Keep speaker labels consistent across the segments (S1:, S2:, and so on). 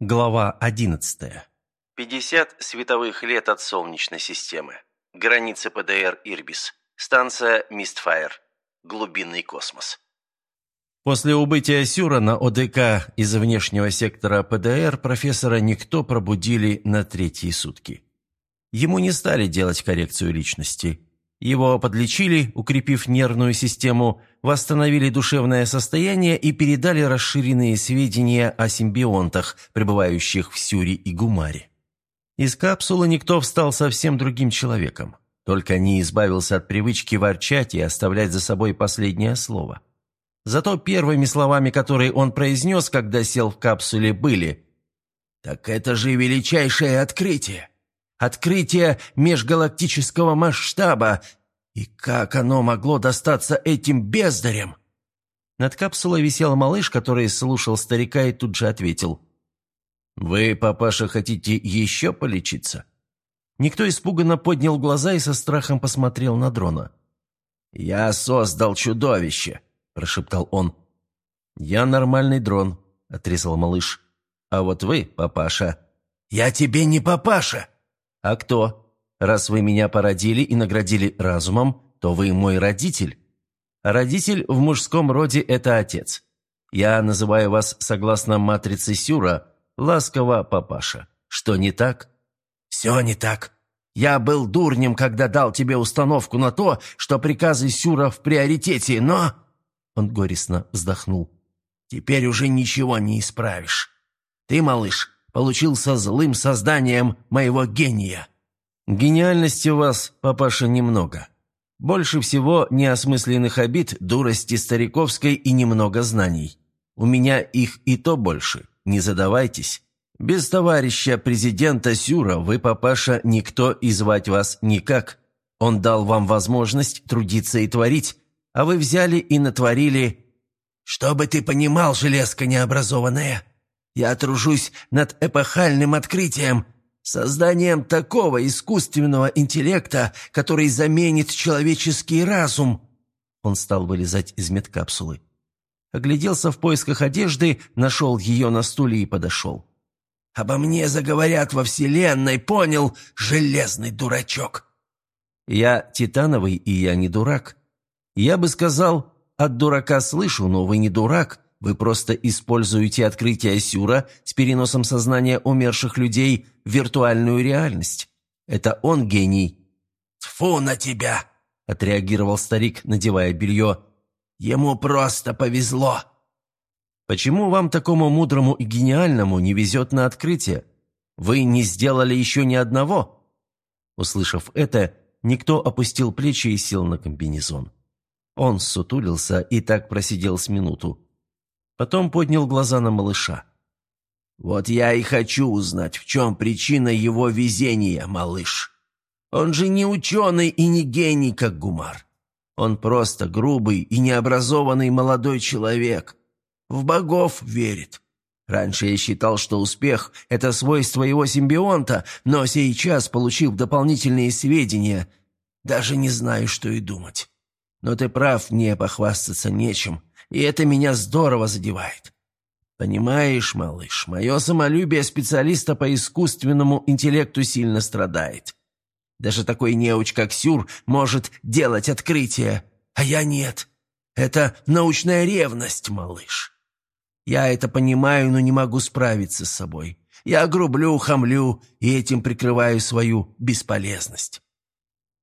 S1: Глава 11.
S2: 50 световых лет от Солнечной системы. Границы ПДР Ирбис. Станция Мистфайр. Глубинный космос.
S1: После убытия Сюра на ОДК из внешнего сектора ПДР профессора никто пробудили на третьи сутки. Ему не стали делать коррекцию личности. Его подлечили, укрепив нервную систему, восстановили душевное состояние и передали расширенные сведения о симбионтах, пребывающих в Сюре и Гумаре. Из капсулы никто встал совсем другим человеком, только не избавился от привычки ворчать и оставлять за собой последнее слово. Зато первыми словами, которые он произнес, когда сел в капсуле, были «Так это же величайшее открытие!» Открытие межгалактического масштаба. И как оно могло достаться этим бездарям? Над капсулой висел малыш, который слушал старика и тут же ответил. «Вы, папаша, хотите еще полечиться?» Никто испуганно поднял глаза и со страхом посмотрел на дрона. «Я создал чудовище», – прошептал он. «Я нормальный дрон», – отрезал малыш. «А вот вы, папаша...» «Я тебе не папаша!» «А кто? Раз вы меня породили и наградили разумом, то вы мой родитель. родитель в мужском роде – это отец. Я называю вас, согласно матрице Сюра, ласково папаша. Что не так?» «Все не так. Я был дурнем, когда дал тебе установку на то, что приказы Сюра в приоритете, но...» Он горестно вздохнул. «Теперь уже ничего не исправишь. Ты, малыш, получился злым созданием моего гения». «Гениальности у вас, папаша, немного. Больше всего неосмысленных обид, дурости стариковской и немного знаний. У меня их и то больше, не задавайтесь. Без товарища президента Сюра вы, папаша, никто и звать вас никак. Он дал вам возможность трудиться и творить, а вы взяли и натворили...» «Чтобы ты понимал, железка необразованная, я тружусь над эпохальным открытием, созданием такого искусственного интеллекта, который заменит человеческий разум». Он стал вылезать из медкапсулы. Огляделся в поисках одежды, нашел ее на стуле и подошел. «Обо мне заговорят во Вселенной, понял, железный дурачок!» «Я титановый, и я не дурак. Я бы сказал, от дурака слышу, но вы не дурак, вы просто используете открытие Сюра с переносом сознания умерших людей в виртуальную реальность. Это он гений». «Тьфу на тебя!» – отреагировал старик, надевая белье. «Ему просто повезло». «Почему вам, такому мудрому и гениальному, не везет на открытие? Вы не сделали еще ни одного?» Услышав это, никто опустил плечи и сел на комбинезон. Он сутулился и так просидел с минуту. Потом поднял глаза на малыша. «Вот я и хочу узнать, в чем причина его везения, малыш. Он же не ученый и не гений, как Гумар. Он просто грубый и необразованный молодой человек. В богов верит. Раньше я считал, что успех – это свойство его симбионта, но сейчас, получив дополнительные сведения, даже не знаю, что и думать. Но ты прав, мне похвастаться нечем и это меня здорово задевает. Понимаешь, малыш, мое самолюбие специалиста по искусственному интеллекту сильно страдает. Даже такой неуч, как Сюр, может делать открытия, а я нет. Это научная ревность, малыш. Я это понимаю, но не могу справиться с собой. Я грублю, хамлю и этим прикрываю свою бесполезность.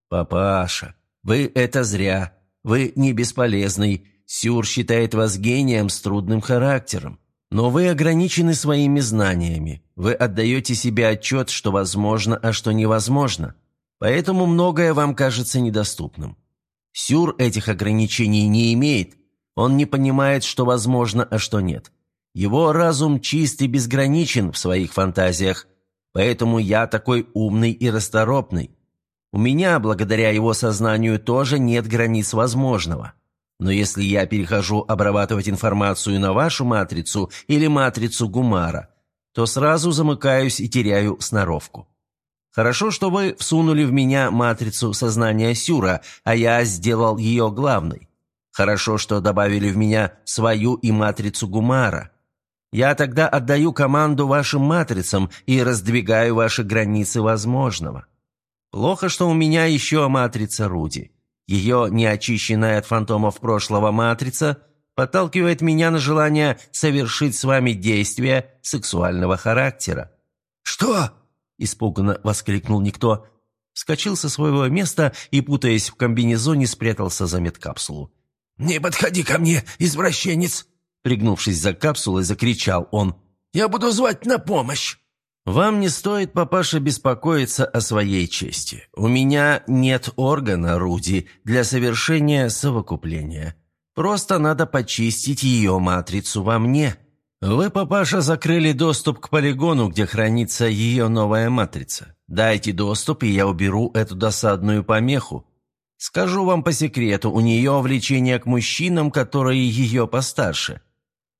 S1: «Папаша, вы это зря. Вы не бесполезный. Сюр считает вас гением с трудным характером. Но вы ограничены своими знаниями. Вы отдаете себе отчет, что возможно, а что невозможно. Поэтому многое вам кажется недоступным. Сюр этих ограничений не имеет. Он не понимает, что возможно, а что нет. Его разум чист и безграничен в своих фантазиях. Поэтому я такой умный и расторопный. У меня, благодаря его сознанию, тоже нет границ возможного. Но если я перехожу обрабатывать информацию на вашу матрицу или матрицу Гумара, то сразу замыкаюсь и теряю сноровку. Хорошо, что вы всунули в меня матрицу сознания Сюра, а я сделал ее главной. Хорошо, что добавили в меня свою и матрицу Гумара. Я тогда отдаю команду вашим матрицам и раздвигаю ваши границы возможного. Плохо, что у меня еще матрица Руди. Ее неочищенная от фантомов прошлого матрица подталкивает меня на желание совершить с вами действия сексуального характера».
S3: «Что?» – испуганно воскликнул никто. Вскочил со своего места и, путаясь в комбинезоне, спрятался за медкапсулу. «Не подходи ко мне, извращенец!» Пригнувшись за капсулой, закричал он. «Я буду звать на помощь!»
S1: «Вам не стоит, папаша, беспокоиться о своей чести. У меня нет органа, Руди, для совершения совокупления. Просто надо почистить ее матрицу во мне. Вы, папаша, закрыли доступ к полигону, где хранится ее новая матрица. Дайте доступ, и я уберу эту досадную помеху. Скажу вам по секрету, у нее влечение к мужчинам, которые ее постарше».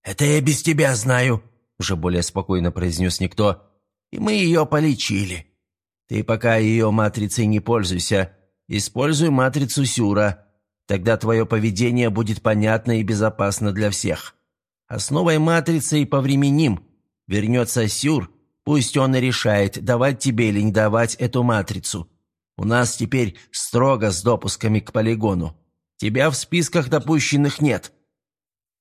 S3: «Это я без тебя знаю», — уже более спокойно произнес никто. «И мы ее полечили. Ты пока ее матрицей не пользуйся. Используй матрицу Сюра. Тогда твое поведение будет понятно и безопасно для всех. А с новой матрицей повременим. Вернется Сюр, пусть он и решает, давать тебе или не давать эту матрицу. У нас теперь строго с допусками к полигону. Тебя в списках допущенных нет».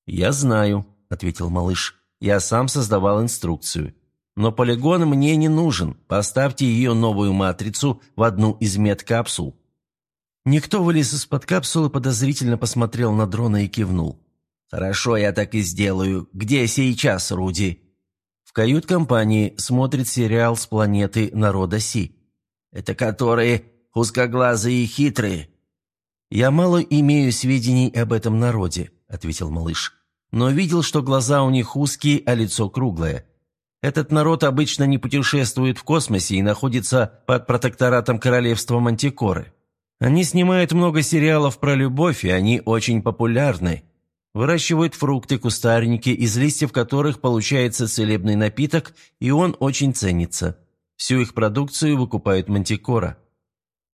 S1: «Я знаю», ответил малыш. «Я сам создавал инструкцию. Но полигон мне не нужен. Поставьте ее новую матрицу в одну из медкапсул». Никто вылез из-под капсулы, подозрительно посмотрел на дрона и кивнул. «Хорошо, я так и сделаю. Где сейчас Руди?» В кают-компании смотрит сериал с планеты народа Си. «Это которые узкоглазые и хитрые?» «Я мало имею сведений об этом народе», — ответил малыш но видел, что глаза у них узкие, а лицо круглое. Этот народ обычно не путешествует в космосе и находится под протекторатом королевства Мантикоры. Они снимают много сериалов про любовь, и они очень популярны. Выращивают фрукты, кустарники, из листьев которых получается целебный напиток, и он очень ценится. Всю их продукцию выкупают Мантикора.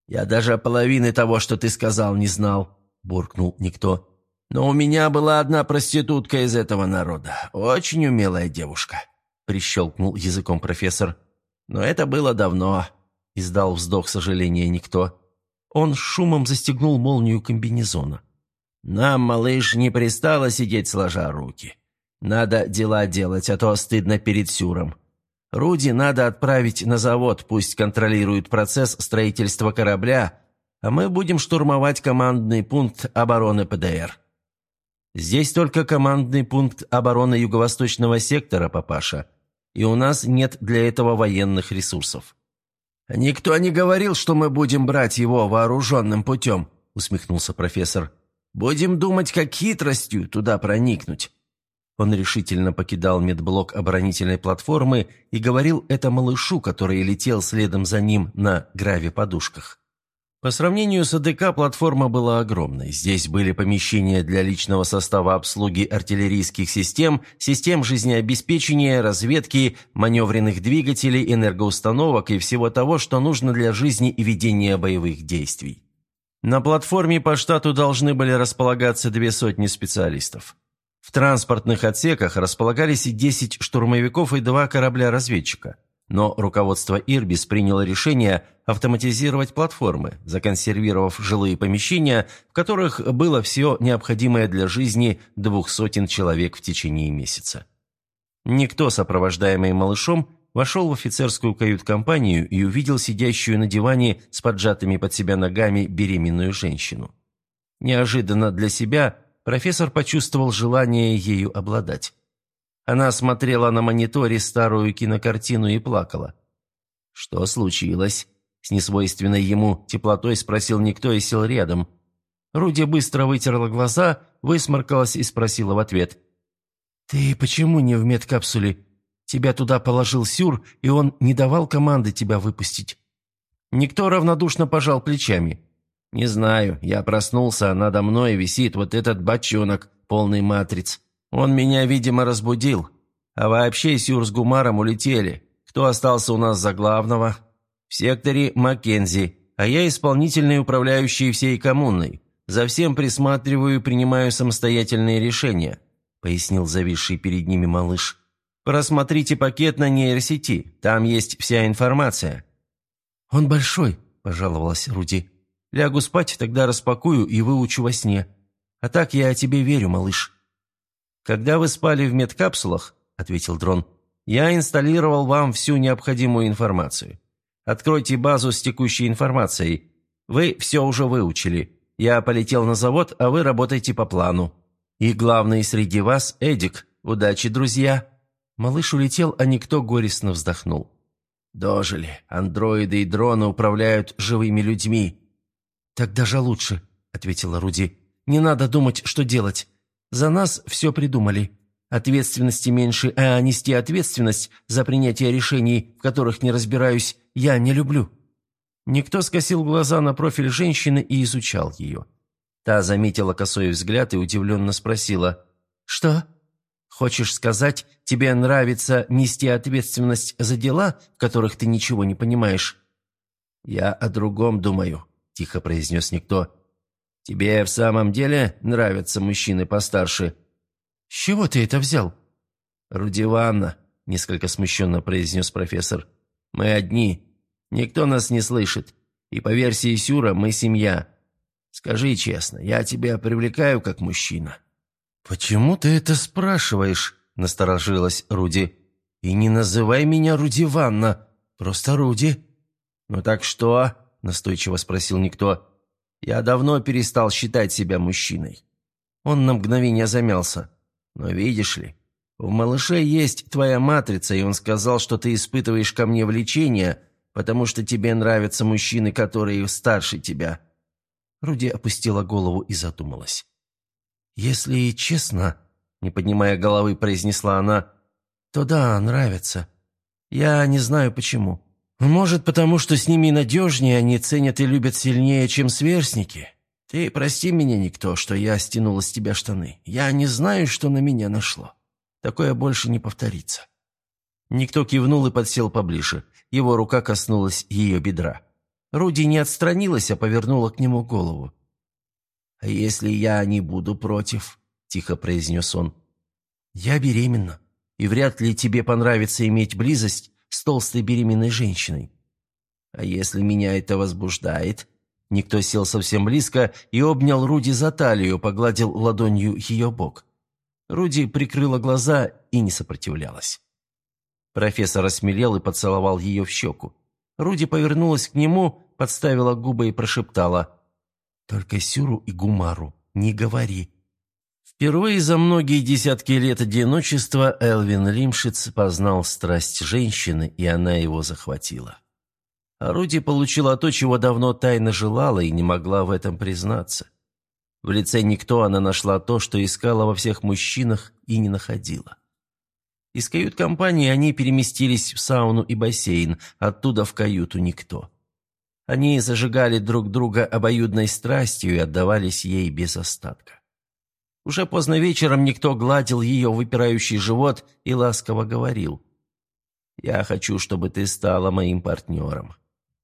S1: «Я даже половины того, что ты сказал, не знал», – буркнул никто. Но у меня была одна проститутка из этого народа. Очень умелая девушка», — прищелкнул языком профессор. «Но это было давно», — издал вздох сожаления никто. Он шумом застегнул молнию комбинезона. «Нам, малыш, не пристало сидеть сложа руки. Надо дела делать, а то стыдно перед Сюром. Руди надо отправить на завод, пусть контролирует процесс строительства корабля, а мы будем штурмовать командный пункт обороны ПДР». Здесь только командный пункт обороны юго-восточного сектора, папаша, и у нас нет для этого военных ресурсов». «Никто не говорил, что мы будем брать его вооруженным путем», — усмехнулся профессор. «Будем думать, как хитростью туда проникнуть». Он решительно покидал медблок оборонительной платформы и говорил это малышу, который летел следом за ним на граве-подушках. По сравнению с АДК платформа была огромной. Здесь были помещения для личного состава обслуги артиллерийских систем, систем жизнеобеспечения, разведки, маневренных двигателей, энергоустановок и всего того, что нужно для жизни и ведения боевых действий. На платформе по штату должны были располагаться две сотни специалистов. В транспортных отсеках располагались и 10 штурмовиков и два корабля-разведчика – но руководство Ирбис приняло решение автоматизировать платформы, законсервировав жилые помещения, в которых было все необходимое для жизни двух сотен человек в течение месяца. Никто, сопровождаемый малышом, вошел в офицерскую кают-компанию и увидел сидящую на диване с поджатыми под себя ногами беременную женщину. Неожиданно для себя профессор почувствовал желание ею обладать. Она смотрела на мониторе старую кинокартину и плакала. «Что случилось?» С несвойственной ему теплотой спросил никто и сел рядом. Руди быстро вытерла глаза, высморкалась и спросила в ответ. «Ты почему не в медкапсуле? Тебя туда положил Сюр, и он не давал команды тебя выпустить». Никто равнодушно пожал плечами. «Не знаю, я проснулся, а надо мной висит вот этот бочонок, полный матриц. Он меня, видимо, разбудил. А вообще Сюр с Гумаром улетели. Кто остался у нас за главного? В секторе Маккензи, а я исполнительный управляющий всей коммуной. За всем присматриваю и принимаю самостоятельные решения», — пояснил зависший перед ними малыш. Просмотрите пакет на нейросети, там есть вся информация».
S3: «Он большой», – пожаловалась Руди. «Лягу спать, тогда распакую и выучу во сне. А так я тебе верю, малыш».
S1: «Когда вы спали в медкапсулах», – ответил дрон, – «я инсталлировал вам всю необходимую информацию. Откройте базу с текущей информацией. Вы все уже выучили. Я полетел на завод, а вы работаете по плану. И главный среди вас – Эдик. Удачи, друзья!»
S3: Малыш улетел, а никто горестно вздохнул.
S1: «Дожили. Андроиды и дроны управляют живыми людьми».
S3: «Так даже лучше», — ответила Руди. «Не надо думать, что делать. За нас все придумали. Ответственности меньше, а нести ответственность за принятие решений, в которых не разбираюсь, я не люблю».
S1: Никто скосил глаза на профиль женщины и изучал ее. Та заметила косой взгляд и удивленно спросила.
S3: «Что?»
S1: Хочешь сказать, тебе нравится нести ответственность за дела, в которых ты ничего не понимаешь?» «Я о другом думаю», – тихо произнес никто. «Тебе в самом деле нравятся мужчины постарше?»
S3: «С чего ты это взял?»
S1: «Рудиванна», – несколько смущенно произнес профессор. «Мы одни. Никто нас не слышит. И по версии Сюра мы семья. Скажи честно, я тебя привлекаю как мужчина?»
S3: «Почему ты это спрашиваешь?» – насторожилась Руди. «И не называй меня Руди Ванна, просто Руди».
S1: «Ну так что?» – настойчиво спросил никто. «Я давно перестал считать себя мужчиной». Он на мгновение замялся. «Но видишь ли, в малыше есть твоя матрица, и он сказал, что ты испытываешь ко мне влечение, потому что тебе нравятся мужчины, которые старше тебя».
S3: Руди опустила голову и задумалась. «Если честно», — не поднимая головы, произнесла она, — «то да, нравится. Я не знаю почему. Может, потому что с ними надежнее, они ценят и любят сильнее, чем сверстники. Ты прости меня, никто, что я стянула с тебя штаны. Я не знаю, что на меня нашло. Такое больше не повторится».
S1: Никто кивнул и подсел поближе. Его рука коснулась ее бедра. Руди не отстранилась, а повернула к нему голову. «А если я не буду против?» – тихо произнес он.
S3: «Я беременна, и вряд ли тебе понравится иметь близость с толстой беременной женщиной».
S1: «А если меня это возбуждает?» Никто сел совсем близко и обнял Руди за талию, погладил ладонью ее бок. Руди прикрыла глаза и не сопротивлялась. Профессор осмелел и поцеловал ее в щеку. Руди повернулась к нему, подставила губы и прошептала
S3: только Сюру и Гумару не говори».
S1: Впервые за многие десятки лет одиночества Элвин Лимшиц познал страсть женщины, и она его захватила. Руди получила то, чего давно тайно желала и не могла в этом признаться. В лице никто она нашла то, что искала во всех мужчинах и не находила. Из кают-компании они переместились в сауну и бассейн, оттуда в каюту никто. Они зажигали друг друга обоюдной страстью и отдавались ей без остатка. Уже поздно вечером никто гладил ее выпирающий живот и ласково говорил. «Я хочу, чтобы ты стала моим партнером.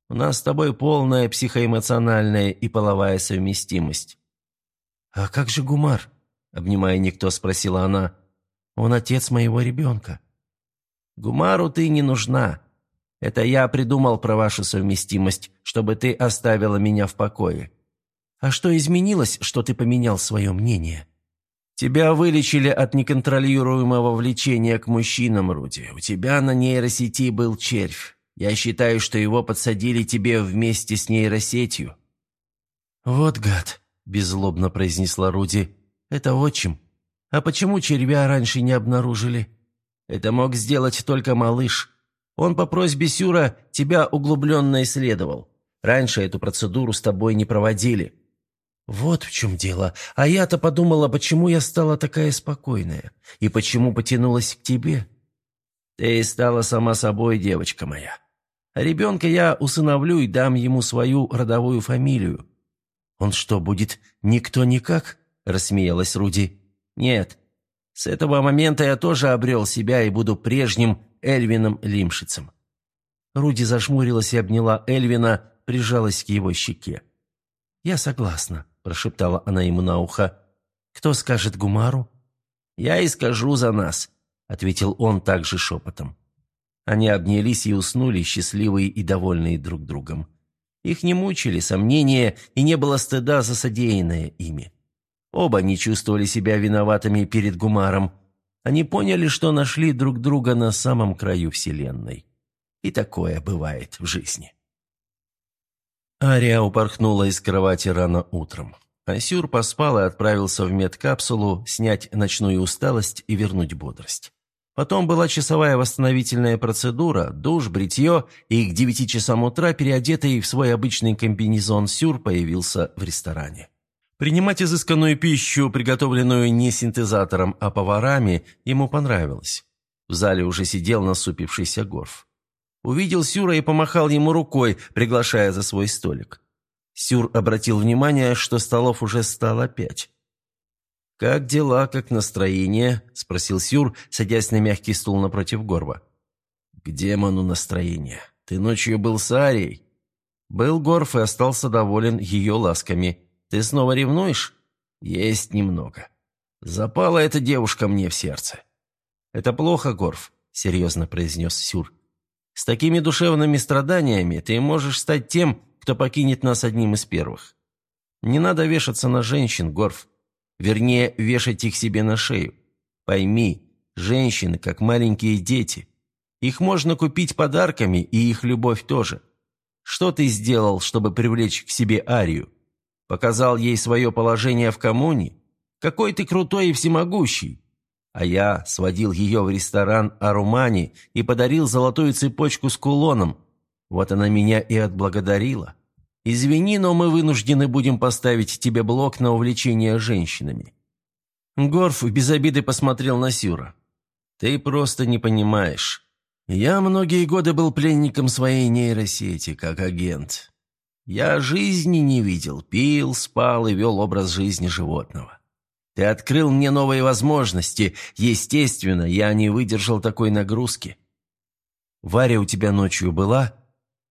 S1: У нас с тобой полная психоэмоциональная и половая совместимость».
S3: «А как же Гумар?» — обнимая никто, спросила она. «Он отец моего ребенка».
S1: «Гумару ты не нужна. Это я придумал про вашу совместимость, чтобы ты оставила меня в покое.
S3: А что изменилось, что ты поменял свое мнение?
S1: Тебя вылечили от неконтролируемого влечения к мужчинам, Руди. У тебя на нейросети был червь. Я считаю, что его подсадили тебе вместе с нейросетью».
S3: «Вот гад», – беззлобно произнесла Руди. «Это отчим. А почему червя раньше не обнаружили?»
S1: «Это мог сделать только малыш. Он по просьбе Сюра тебя углубленно исследовал. Раньше эту процедуру с тобой не проводили».
S3: «Вот в чем дело. А я-то подумала, почему я стала такая спокойная. И почему потянулась к тебе».
S1: «Ты стала сама собой, девочка моя. Ребенка я усыновлю и дам ему свою родовую фамилию».
S3: «Он что, будет никто никак?» – рассмеялась Руди.
S1: «Нет. С этого момента я тоже обрел себя и буду прежним Эльвином Лимшицем.
S3: Руди зажмурилась и обняла Эльвина, прижалась к его щеке. «Я согласна», – прошептала она ему на ухо. «Кто скажет Гумару?»
S1: «Я и скажу за нас. — ответил он также шепотом. Они обнялись и уснули, счастливые и довольные друг другом. Их не мучили сомнения, и не было стыда за содеянное ими. Оба не чувствовали себя виноватыми перед Гумаром. Они поняли, что нашли друг друга на самом краю Вселенной. И такое бывает в жизни. Ария упорхнула из кровати рано утром. Асюр поспал и отправился в медкапсулу снять ночную усталость и вернуть бодрость. Потом была часовая восстановительная процедура, душ, бритье, и к девяти часам утра, переодетый в свой обычный комбинезон Сюр, появился в ресторане. Принимать изысканную пищу, приготовленную не синтезатором, а поварами, ему понравилось. В зале уже сидел насупившийся Горф. Увидел Сюра и помахал ему рукой, приглашая за свой столик. Сюр обратил внимание, что столов уже стало пять. «Как дела, как настроение?» – спросил Сюр, садясь на мягкий стул напротив Горба. «К демону настроение. Ты ночью был с Арией?» «Был Горф и остался доволен ее ласками. Ты снова ревнуешь?» «Есть немного. Запала эта девушка мне в сердце». «Это плохо, Горф», – серьезно произнес Сюр. «С такими душевными страданиями ты можешь стать тем, кто покинет нас одним из первых. Не надо вешаться на женщин, Горф. Вернее, вешать их себе на шею. Пойми, женщины, как маленькие дети. Их можно купить подарками, и их любовь тоже. Что ты сделал, чтобы привлечь к себе Арию? Показал ей свое положение в коммуне? Какой ты крутой и всемогущий. А я сводил ее в ресторан Арумани и подарил золотую цепочку с кулоном. Вот она меня и отблагодарила. Извини, но мы вынуждены будем поставить тебе блок на увлечение женщинами». Горф без обиды посмотрел на Сюра. «Ты просто не понимаешь. Я многие годы был пленником своей нейросети, как агент. Я жизни не видел, пил, спал и вел образ жизни животного. Ты открыл мне новые возможности. Естественно, я не выдержал такой нагрузки. Варя у тебя ночью была?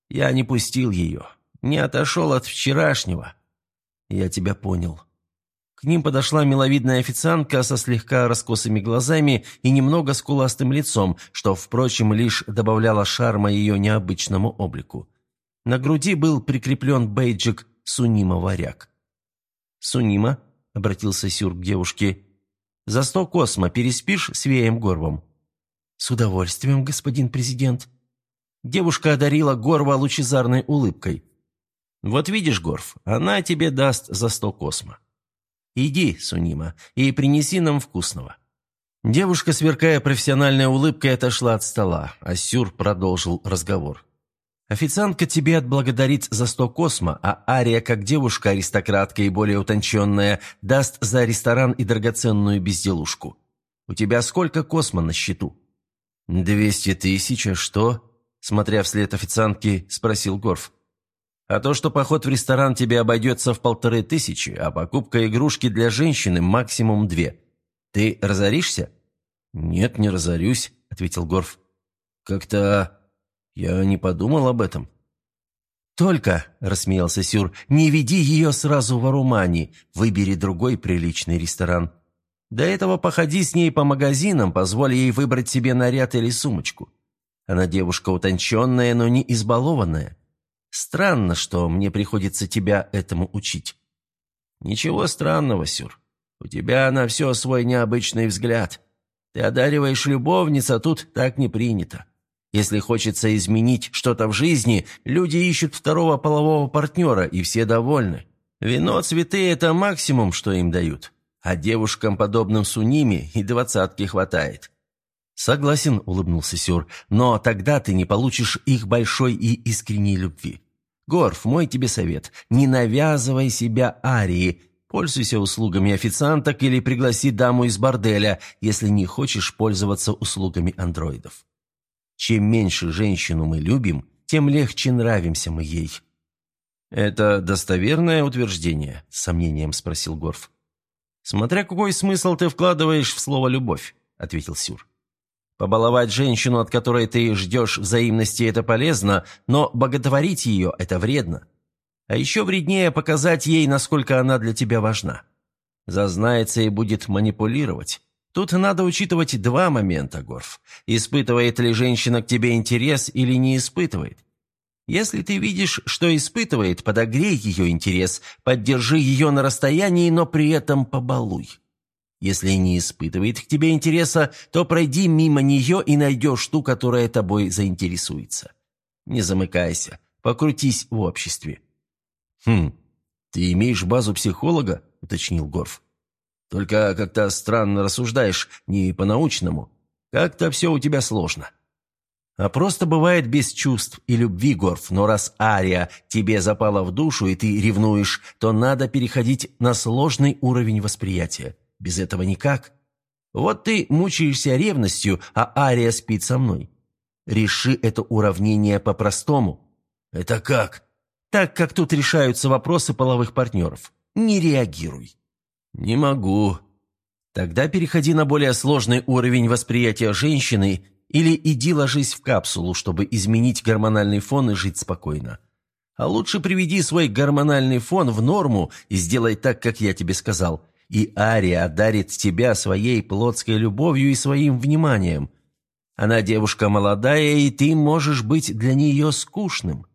S1: Я не пустил ее. Не отошел от вчерашнего. Я тебя понял. К ним подошла миловидная официантка со слегка раскосыми глазами и немного скуластым лицом, что, впрочем, лишь добавляло шарма ее необычному облику. На груди был прикреплен бейджик «Сунима-варяг». «Сунима», — обратился Сюр к девушке, — «за сто космо переспишь с Веем Горвом?» «С удовольствием, господин президент». Девушка одарила Горва лучезарной улыбкой. Вот видишь, Горф, она тебе даст за сто космо. Иди, Сунима, и принеси нам вкусного». Девушка, сверкая профессиональной улыбкой, отошла от стола, а Сюр продолжил разговор. «Официантка тебе отблагодарит за сто космо, а Ария, как девушка-аристократка и более утонченная, даст за ресторан и драгоценную безделушку. У тебя сколько космо на счету?» «Двести тысяч, а что?» Смотря вслед официантки, спросил Горф. А то, что поход в ресторан тебе обойдется в полторы тысячи, а покупка игрушки для женщины максимум две. Ты разоришься?» «Нет, не разорюсь», — ответил Горф. «Как-то я не подумал об этом». «Только», — рассмеялся Сюр, — «не веди ее сразу в Арумани, выбери другой приличный ресторан. До этого походи с ней по магазинам, позволь ей выбрать себе наряд или сумочку. Она девушка утонченная, но не избалованная. Странно, что мне приходится тебя этому учить». «Ничего странного, Сюр. У тебя на все свой необычный взгляд. Ты одариваешь любовниц, а тут так не принято. Если хочется изменить что-то в жизни, люди ищут второго полового партнера, и все довольны. Вино, цветы – это максимум, что им дают. А девушкам, подобным Суними, и двадцатки хватает. «Согласен», — улыбнулся Сюр, — «но тогда ты не получишь их большой и искренней любви. Горф, мой тебе совет, не навязывай себя Арии, пользуйся услугами официанток или пригласи даму из борделя, если не хочешь пользоваться услугами андроидов. Чем меньше женщину мы любим, тем легче нравимся мы ей». «Это достоверное утверждение?» – с сомнением спросил Горф. «Смотря какой смысл ты вкладываешь в слово «любовь», – ответил Сюр. Побаловать женщину, от которой ты ждешь взаимности, это полезно, но боготворить ее – это вредно. А еще вреднее показать ей, насколько она для тебя важна. Зазнается и будет манипулировать. Тут надо учитывать два момента, Горф. Испытывает ли женщина к тебе интерес или не испытывает? Если ты видишь, что испытывает, подогрей ее интерес, поддержи ее на расстоянии, но при этом побалуй. Если не испытывает к тебе интереса, то пройди мимо нее и найдешь ту, которая тобой заинтересуется. Не замыкайся, покрутись в обществе. «Хм, ты имеешь базу психолога?» – уточнил Горф. «Только как-то странно рассуждаешь, не по-научному. Как-то все у тебя сложно». А просто бывает без чувств и любви, Горф, но раз Ария тебе запала в душу и ты ревнуешь, то надо переходить на сложный уровень восприятия. Без этого никак. Вот ты мучаешься ревностью, а Ария спит со мной. Реши это уравнение по-простому. Это как? Так, как тут решаются вопросы половых партнеров. Не реагируй. Не могу. Тогда переходи на более сложный уровень восприятия женщины или иди ложись в капсулу, чтобы изменить гормональный фон и жить спокойно. А лучше приведи свой гормональный фон в норму и сделай так, как я тебе сказал. И Ария одарит тебя своей плотской любовью и своим вниманием. Она девушка молодая, и ты можешь быть для нее скучным».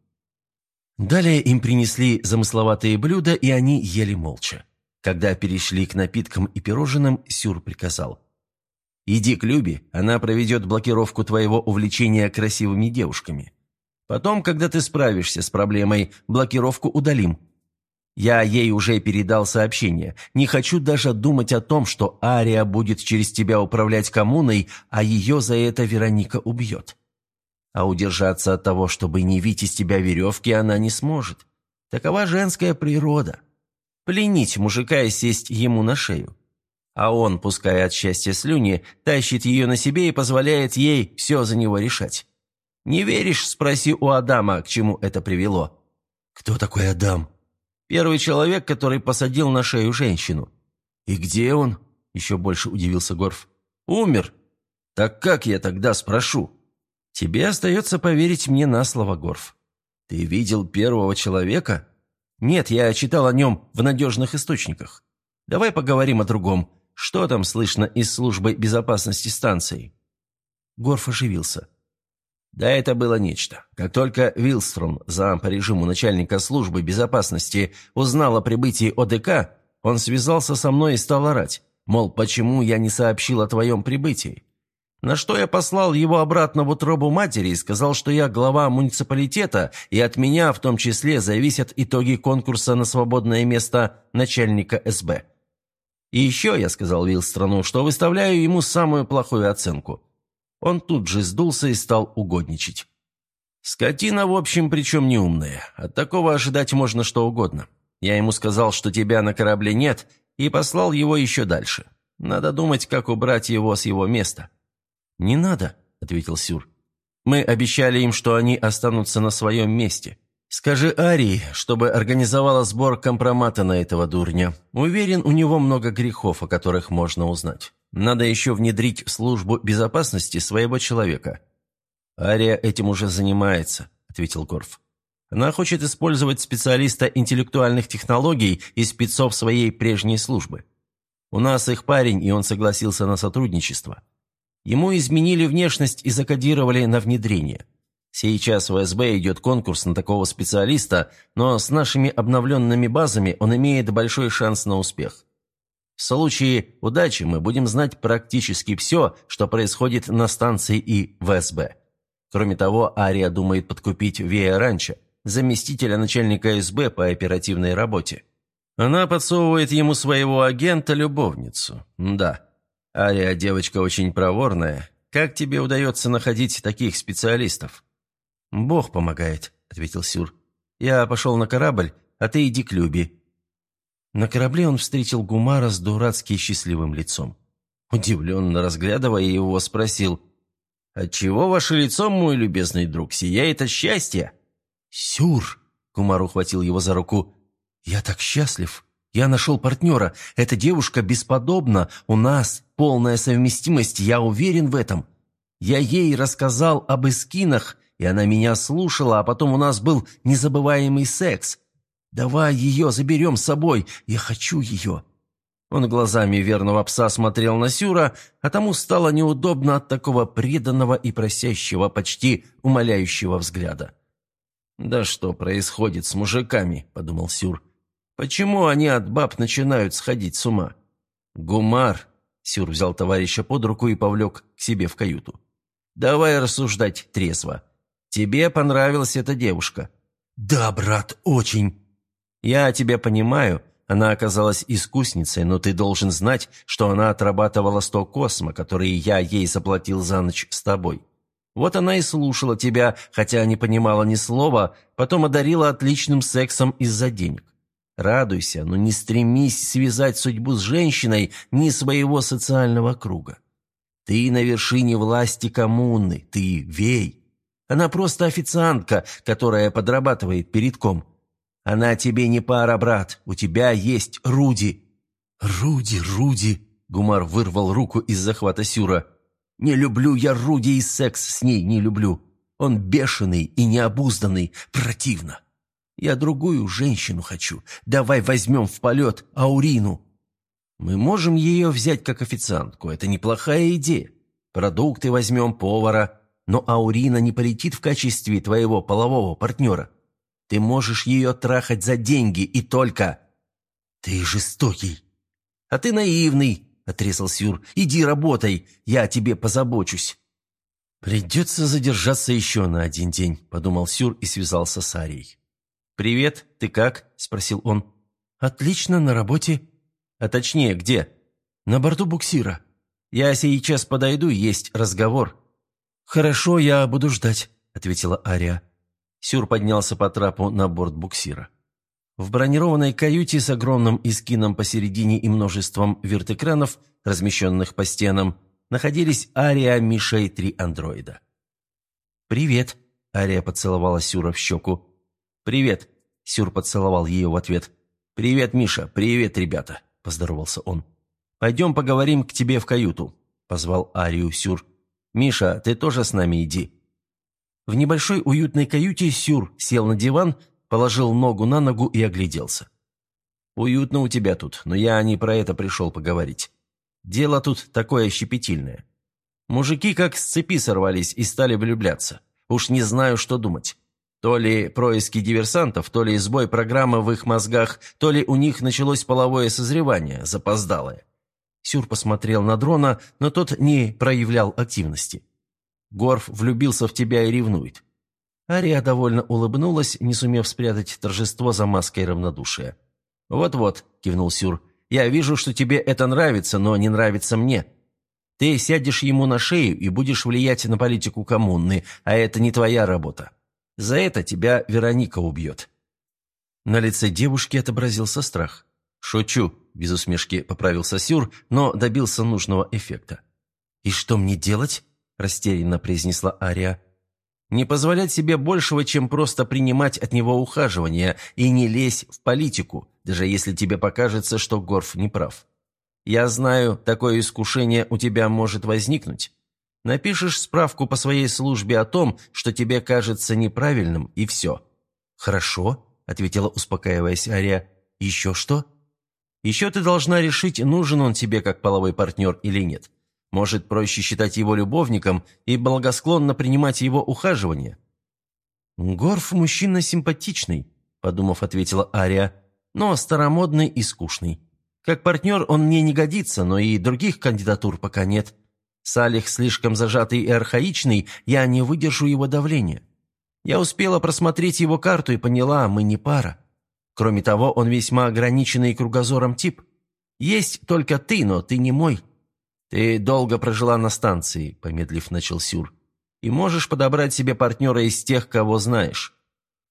S1: Далее им принесли замысловатые блюда, и они ели молча. Когда перешли к напиткам и пирожным, Сюр приказал – Иди к Любе, она проведет блокировку твоего увлечения красивыми девушками. Потом, когда ты справишься с проблемой, блокировку удалим. Я ей уже передал сообщение. Не хочу даже думать о том, что Ария будет через тебя управлять коммуной, а ее за это Вероника убьет. А удержаться от того, чтобы не вить из тебя веревки, она не сможет. Такова женская природа. Пленить мужика и сесть ему на шею а он, пуская от счастья слюни, тащит ее на себе и позволяет ей все за него решать. Не веришь, спроси у Адама, к чему это привело. Кто такой Адам? Первый человек, который посадил на шею женщину. И где он? Еще больше удивился Горф. Умер. Так как я тогда спрошу? Тебе остается поверить мне на слово, Горф. Ты видел первого человека? Нет, я читал о нем в надежных источниках. Давай поговорим о другом. Что там слышно из службы безопасности станции?» Горф оживился. Да, это было нечто. Как только Вилстром, зам по режиму начальника службы безопасности, узнал о прибытии ОДК, он связался со мной и стал орать, мол, почему я не сообщил о твоем прибытии. На что я послал его обратно в утробу матери и сказал, что я глава муниципалитета, и от меня в том числе зависят итоги конкурса на свободное место начальника СБ. И еще я сказал Вилстрону, что выставляю ему самую плохую оценку. Он тут же сдулся и стал угодничать. Скотина, в общем, причем не умная. От такого ожидать можно что угодно. Я ему сказал, что тебя на корабле нет, и послал его еще дальше. Надо думать, как убрать его с его места». «Не надо», — ответил Сюр. «Мы обещали им, что они останутся на своем месте. «Скажи Арии, чтобы организовала сбор компромата на этого дурня. Уверен, у него много грехов, о которых можно узнать. Надо еще внедрить в службу безопасности своего человека». «Ария этим уже занимается», — ответил Горф. «Она хочет использовать специалиста интеллектуальных технологий и спецов своей прежней службы. У нас их парень, и он согласился на сотрудничество. Ему изменили внешность и закодировали на внедрение». Сейчас в СБ идет конкурс на такого специалиста, но с нашими обновленными базами он имеет большой шанс на успех. В случае удачи мы будем знать практически все, что происходит на станции и в СБ. Кроме того, Ария думает подкупить Вея Ранча, заместителя начальника СБ по оперативной работе. Она подсовывает ему своего агента-любовницу. Да, Ария девочка очень проворная. Как тебе удается находить таких специалистов? «Бог помогает», — ответил Сюр. «Я пошел на корабль, а ты иди к Любе». На корабле он встретил Гумара с дурацки счастливым лицом. Удивленно разглядывая его, спросил, «Отчего ваше лицо, мой любезный друг, сияет от счастья?» «Сюр!» — Гумар ухватил его за руку. «Я так счастлив! Я нашел партнера. Эта девушка бесподобна. У нас полная совместимость, я уверен в этом. Я ей рассказал об эскинах, и она меня слушала, а потом у нас был незабываемый секс. Давай ее заберем с собой, я хочу ее». Он глазами верного пса смотрел на Сюра, а тому стало неудобно от такого преданного и просящего, почти умоляющего взгляда. «Да что происходит с мужиками?» – подумал Сюр. «Почему они от баб начинают сходить с ума?» «Гумар!» – Сюр взял товарища под руку и повлек к себе в каюту. «Давай рассуждать трезво. Тебе понравилась эта девушка?»
S3: «Да, брат, очень!»
S1: «Я тебя понимаю. Она оказалась искусницей, но ты должен знать, что она отрабатывала сто космо, которые я ей заплатил за ночь с тобой. Вот она и слушала тебя, хотя не понимала ни слова, потом одарила отличным сексом из-за денег. Радуйся, но не стремись связать судьбу с женщиной ни своего социального круга. Ты на вершине власти коммуны, ты вей. Она просто официантка, которая подрабатывает перед ком. Она тебе не пара, брат, у тебя есть Руди».
S3: «Руди, Руди!»
S1: Гумар вырвал руку из захвата Сюра. Не люблю я Руди и секс с ней не люблю. Он бешеный и необузданный, противно. Я другую женщину хочу. Давай возьмем в полет Аурину. Мы можем ее взять как официантку. Это неплохая идея. Продукты возьмем, повара. Но Аурина не полетит в качестве твоего полового партнера. Ты можешь ее трахать за деньги и только...
S3: Ты жестокий.
S1: А ты наивный, отрезал Сюр. «Иди работай, я о тебе позабочусь». «Придется задержаться еще на один день», — подумал Сюр и связался с Арией. «Привет, ты как?» — спросил он.
S3: «Отлично, на работе».
S1: «А точнее, где?»
S3: «На борту буксира».
S1: «Я сейчас подойду, есть разговор».
S3: «Хорошо, я буду ждать», — ответила Ария.
S1: Сюр поднялся по трапу на борт буксира. В бронированной каюте с огромным искином посередине и множеством вертэкранов, размещенных по стенам, находились Ария, Миша и три андроида. «Привет», — Ария поцеловала Сюра в щеку. «Привет», — Сюр поцеловал ее в ответ. «Привет, Миша, привет, ребята», — поздоровался он. «Пойдем поговорим к тебе в каюту», — позвал Арию Сюр. «Миша, ты тоже с нами иди». В небольшой уютной каюте Сюр сел на диван положил ногу на ногу и огляделся. «Уютно у тебя тут, но я не про это пришел поговорить. Дело тут такое щепетильное. Мужики как с цепи сорвались и стали влюбляться. Уж не знаю, что думать. То ли происки диверсантов, то ли сбой программы в их мозгах, то ли у них началось половое созревание, запоздалое. Сюр посмотрел на дрона, но тот не проявлял активности. Горф влюбился в тебя и ревнует. Ария довольно улыбнулась, не сумев спрятать торжество за маской равнодушия. «Вот-вот», — кивнул Сюр, — «я вижу, что тебе это нравится, но не нравится мне. Ты сядешь ему на шею и будешь влиять на политику коммуны, а это не твоя работа. За это тебя Вероника убьет». На лице девушки отобразился страх. «Шучу», — без усмешки поправился Сюр, но добился нужного эффекта. «И что мне делать?» — растерянно произнесла Ария. Не позволять себе большего, чем просто принимать от него ухаживание, и не лезь в политику, даже если тебе покажется, что Горф не прав. Я знаю, такое искушение у тебя может возникнуть. Напишешь справку по своей службе о том, что тебе кажется неправильным, и все». «Хорошо», — ответила, успокаиваясь Ария. «Еще что?» «Еще ты должна решить, нужен он тебе как половой партнер или нет. Может, проще считать его любовником и благосклонно принимать его ухаживание?» «Горф мужчина симпатичный», — подумав, ответила Ария, «но старомодный и скучный. Как партнер он мне не годится, но и других кандидатур пока нет. Салих слишком зажатый и архаичный, я не выдержу его давления. Я успела просмотреть его карту и поняла, мы не пара. Кроме того, он весьма ограниченный кругозором тип. Есть только ты, но ты не мой. «Ты долго прожила на станции», — помедлив начал Сюр. «И можешь подобрать себе партнера из тех, кого знаешь».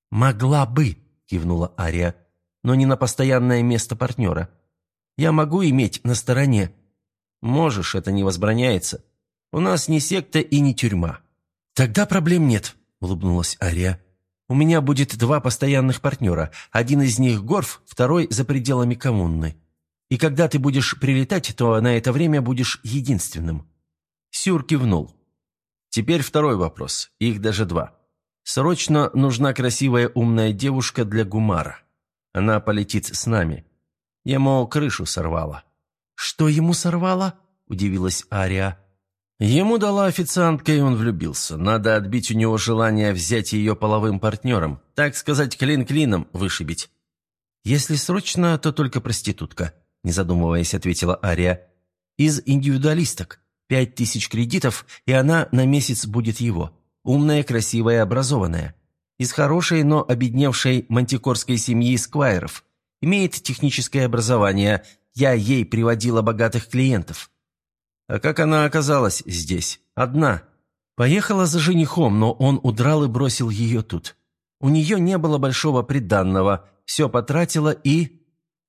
S3: «Могла бы», — кивнула Ария, — «но не на постоянное место партнера. Я могу иметь на стороне».
S1: «Можешь, это не возбраняется. У нас не секта и не тюрьма».
S3: «Тогда проблем нет», — улыбнулась Ария. «У меня будет два постоянных партнера. Один из них Горф, второй за пределами коммуны. И когда ты будешь прилетать, то на это время будешь единственным».
S1: Сюр кивнул. «Теперь второй вопрос. Их даже два. Срочно нужна красивая умная девушка для Гумара. Она полетит с нами. Ему крышу сорвала.
S3: «Что ему сорвало?» – удивилась Ария.
S1: Ему дала официантка, и он влюбился. Надо отбить у него желание взять ее половым партнером. Так сказать, клин клином вышибить.
S3: «Если срочно, то только проститутка», – не задумываясь, ответила Ария. «Из индивидуалисток. Пять тысяч кредитов, и она на месяц будет его. Умная, красивая, образованная. Из хорошей, но обедневшей мантикорской семьи сквайров. Имеет техническое образование. Я ей приводила богатых клиентов».
S1: А как она оказалась здесь? Одна.
S3: Поехала за женихом, но он удрал и бросил ее тут. У нее не было большого приданного, все потратила и...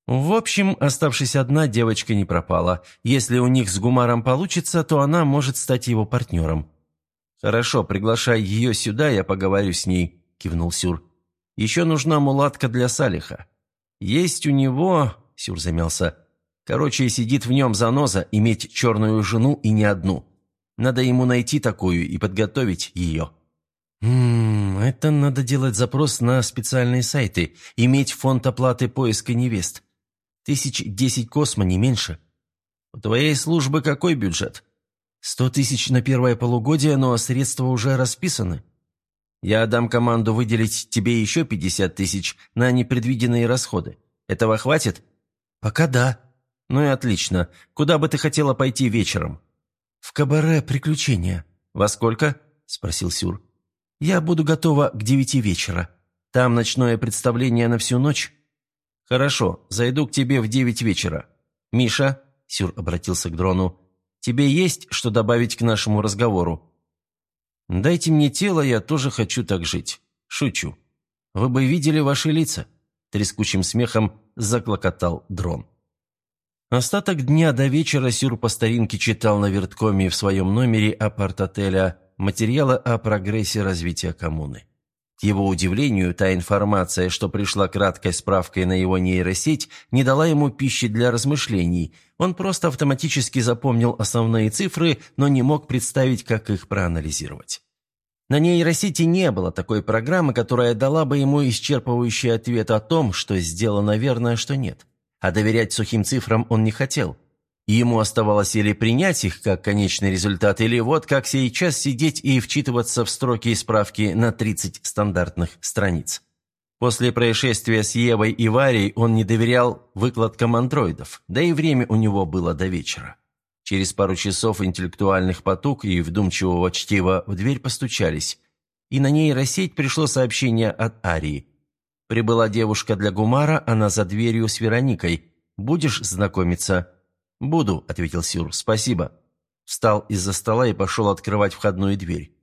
S3: В общем, оставшись одна, девочка не пропала. Если у них с Гумаром получится, то она может стать его партнером.
S1: «Хорошо, приглашай ее сюда, я поговорю с ней», – кивнул Сюр. «Еще нужна мулатка для Салиха. Есть у него...» – Сюр замялся. Короче, сидит в нем заноза иметь черную жену и не одну. Надо ему найти такую и подготовить ее».
S3: «Ммм, это надо делать запрос на специальные сайты, иметь фонд оплаты поиска невест. Тысяч десять космо, не меньше».
S1: «У твоей службы какой бюджет?»
S3: «Сто тысяч на первое полугодие, но средства уже расписаны».
S1: «Я дам команду выделить тебе еще пятьдесят тысяч на непредвиденные расходы. Этого хватит?»
S3: «Пока да»,
S1: «Ну и отлично. Куда бы ты хотела пойти вечером?»
S3: «В кабаре приключения».
S1: «Во сколько?»
S3: – спросил Сюр. «Я буду готова к девяти вечера. Там ночное представление на всю ночь».
S1: «Хорошо, зайду к тебе в девять вечера. Миша», – Сюр обратился к дрону, – «тебе есть что добавить к нашему разговору?» «Дайте мне тело, я тоже хочу так жить. Шучу. Вы бы видели ваши лица». Трескучим смехом заклокотал дрон. Остаток дня до вечера Сюр по старинке читал на верткоме в своем номере апарт-отеля материалы о прогрессе развития коммуны. К его удивлению, та информация, что пришла краткой справкой на его нейросеть, не дала ему пищи для размышлений. Он просто автоматически запомнил основные цифры, но не мог представить, как их проанализировать. На нейросети не было такой программы, которая дала бы ему исчерпывающий ответ о том, что сделано верно, а что нет а доверять сухим цифрам он не хотел. ему оставалось или принять их как конечный результат, или вот как сейчас сидеть и вчитываться в строки и справки на 30 стандартных страниц. После происшествия с Евой и Варей он не доверял выкладкам андроидов, да и время у него было до вечера. Через пару часов интеллектуальных потуг и вдумчивого чтива в дверь постучались, и на ней рассеять пришло сообщение от Арии. Прибыла девушка для Гумара, она за дверью с Вероникой. Будешь знакомиться?» «Буду», — ответил Сюр, — «спасибо». Встал из-за стола и пошел открывать входную дверь.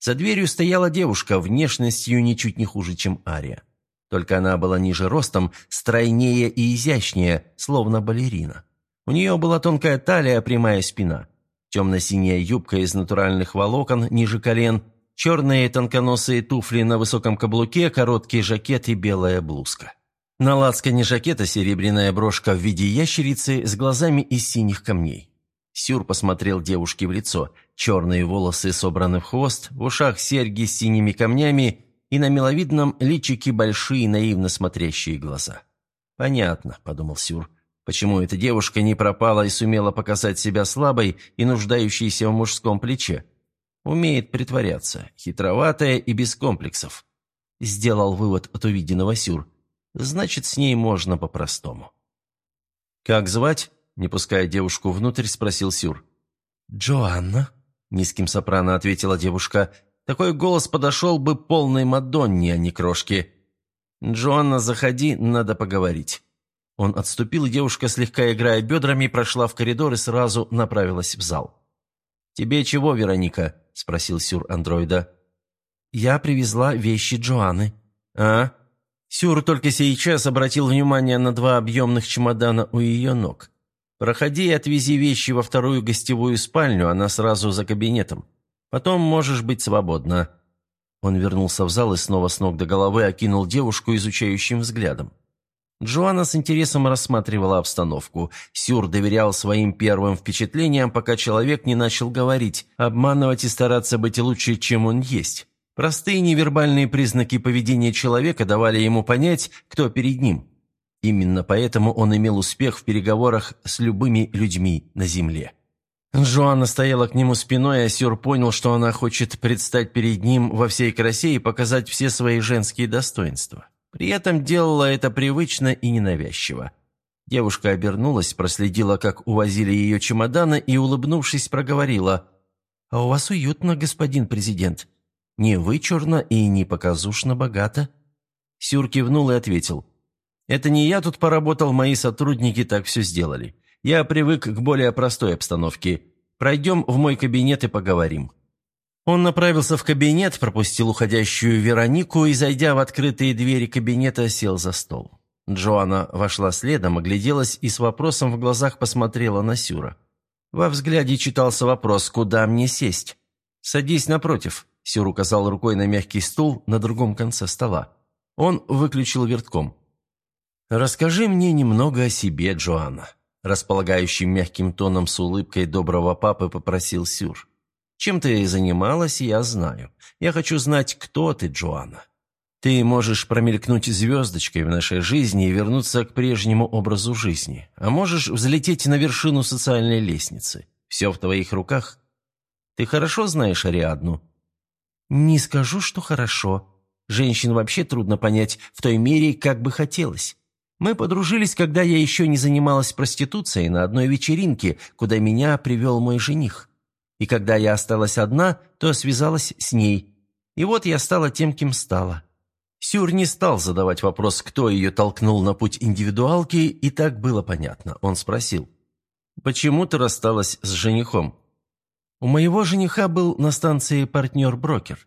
S1: За дверью стояла девушка, внешностью ничуть не хуже, чем Ария. Только она была ниже ростом, стройнее и изящнее, словно балерина. У нее была тонкая талия, прямая спина. Темно-синяя юбка из натуральных волокон ниже колен, Черные тонконосые туфли на высоком каблуке, короткий жакет и белая блузка. На лацкане жакета серебряная брошка в виде ящерицы с глазами из синих камней. Сюр посмотрел девушке в лицо. Черные волосы собраны в хвост, в ушах серьги с синими камнями и на миловидном личике большие наивно смотрящие глаза. «Понятно», — подумал Сюр, — «почему эта девушка не пропала и сумела показать себя слабой и нуждающейся в мужском плече? Умеет притворяться, хитроватая и без комплексов. Сделал вывод от увиденного Сюр. Значит, с ней можно по-простому. «Как звать?» – не пуская девушку внутрь, спросил Сюр.
S3: «Джоанна», – низким сопрано ответила девушка.
S1: Такой голос подошел бы полной Мадонне, а не крошке. «Джоанна, заходи, надо поговорить». Он отступил, девушка, слегка играя бедрами, прошла в коридор и сразу направилась в зал. «Тебе чего, Вероника?» – спросил Сюр андроида.
S3: «Я привезла вещи Джоанны».
S1: «А?» Сюр только сейчас обратил внимание на два объемных чемодана у ее ног. «Проходи и отвези вещи во вторую гостевую спальню, она сразу за кабинетом. Потом можешь быть свободна». Он вернулся в зал и снова с ног до головы окинул девушку изучающим взглядом. Джоанна с интересом рассматривала обстановку. Сюр доверял своим первым впечатлениям, пока человек не начал говорить, обманывать и стараться быть лучше, чем он есть. Простые невербальные признаки поведения человека давали ему понять, кто перед ним. Именно поэтому он имел успех в переговорах с любыми людьми на Земле. Жоанна стояла к нему спиной, а Сюр понял, что она хочет предстать перед ним во всей красе и показать все свои женские достоинства. При этом делала это привычно и ненавязчиво. Девушка обернулась, проследила, как увозили ее чемоданы, и, улыбнувшись, проговорила. «А у вас уютно, господин президент. Не вычурно и не показушно богато». Сюр кивнул и ответил. «Это не я тут поработал, мои сотрудники так все сделали. Я привык к более простой обстановке. Пройдем в мой кабинет и поговорим». Он направился в кабинет, пропустил уходящую Веронику и, зайдя в открытые двери кабинета, сел за стол. Джоанна вошла следом, огляделась и с вопросом в глазах посмотрела на Сюра. Во взгляде читался вопрос «Куда мне сесть?» «Садись напротив», — Сюр указал рукой на мягкий стул на другом конце стола. Он выключил вертком. «Расскажи мне немного о себе, Джоанна», — располагающим мягким тоном с улыбкой доброго папы попросил Сюр. «Чем ты занималась, я знаю. Я хочу знать, кто ты, Джоанна. Ты можешь промелькнуть звездочкой в нашей жизни и вернуться к прежнему образу жизни, а можешь взлететь на вершину социальной лестницы. Все в твоих руках. Ты хорошо знаешь Ариадну?» «Не скажу, что хорошо. Женщин вообще трудно понять в той мере, как бы хотелось. Мы подружились, когда я еще не занималась проституцией на одной вечеринке, куда меня привел мой жених. И когда я осталась одна, то связалась с ней. И вот я стала тем, кем стала». Сюр не стал задавать вопрос, кто ее толкнул на путь индивидуалки, и так было понятно. Он спросил, «Почему ты рассталась с женихом?» «У моего жениха был на станции партнер-брокер.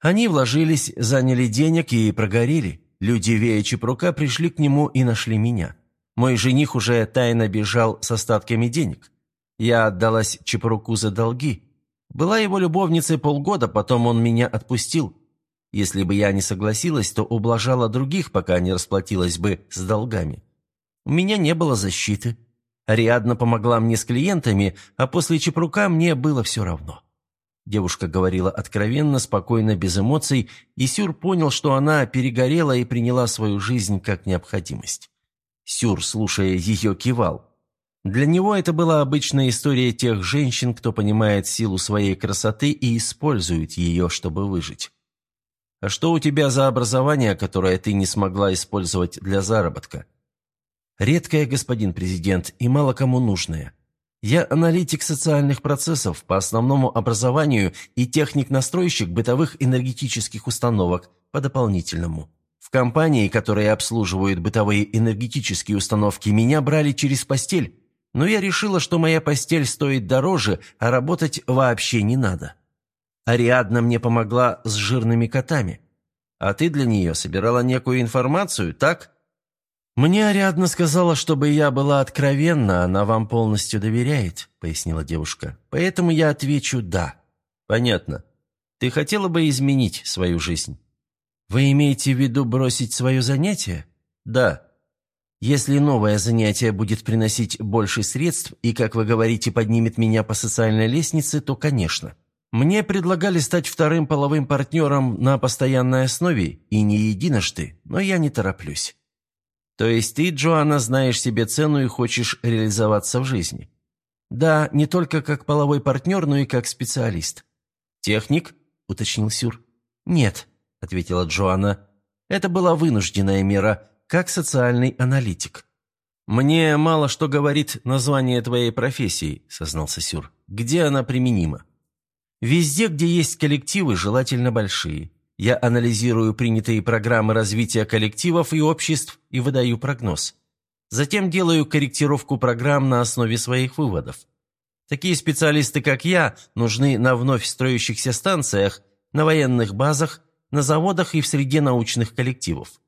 S1: Они вложились, заняли денег и прогорели. Люди Вея Чепрука пришли к нему и нашли меня. Мой жених уже тайно бежал с остатками денег. Я отдалась Чепруку за долги. Была его любовницей полгода, потом он меня отпустил». Если бы я не согласилась, то ублажала других, пока не расплатилась бы с долгами. У меня не было защиты. Ариадна помогла мне с клиентами, а после Чепрука мне было все равно. Девушка говорила откровенно, спокойно, без эмоций, и Сюр понял, что она перегорела и приняла свою жизнь как необходимость. Сюр, слушая ее, кивал. Для него это была обычная история тех женщин, кто понимает силу своей красоты и использует ее, чтобы выжить. А что у тебя за образование, которое ты не смогла использовать для заработка? Редкое, господин президент, и мало кому нужное. Я аналитик социальных процессов по основному образованию и техник-настройщик бытовых энергетических установок по дополнительному. В компании, которые обслуживают бытовые энергетические установки, меня брали через постель, но я решила, что моя постель стоит дороже, а работать вообще не надо. Ариадна мне помогла с жирными котами. А ты для нее собирала некую информацию, так?» «Мне Ариадна сказала, чтобы я была откровенна, она вам полностью доверяет», — пояснила девушка. «Поэтому я отвечу «да». «Понятно. Ты хотела бы изменить свою жизнь?» «Вы имеете в виду бросить свое занятие?» «Да. Если новое занятие будет приносить больше средств и, как вы говорите, поднимет меня по социальной лестнице, то, конечно». Мне предлагали стать вторым половым партнером на постоянной основе, и не единожды, но я не тороплюсь. То есть ты, Джоанна, знаешь себе цену и хочешь реализоваться в жизни? Да, не только как половой партнер, но и как специалист. Техник? уточнил Сюр. Нет, ответила Джоанна. Это была вынужденная мера, как социальный аналитик. «Мне мало что говорит название твоей профессии», — сознался Сюр. «Где она применима?» Везде, где есть коллективы, желательно большие. Я анализирую принятые программы развития коллективов и обществ и выдаю прогноз. Затем делаю корректировку программ на основе своих выводов. Такие специалисты, как я, нужны на вновь строящихся станциях, на военных базах, на заводах и в среде научных коллективов.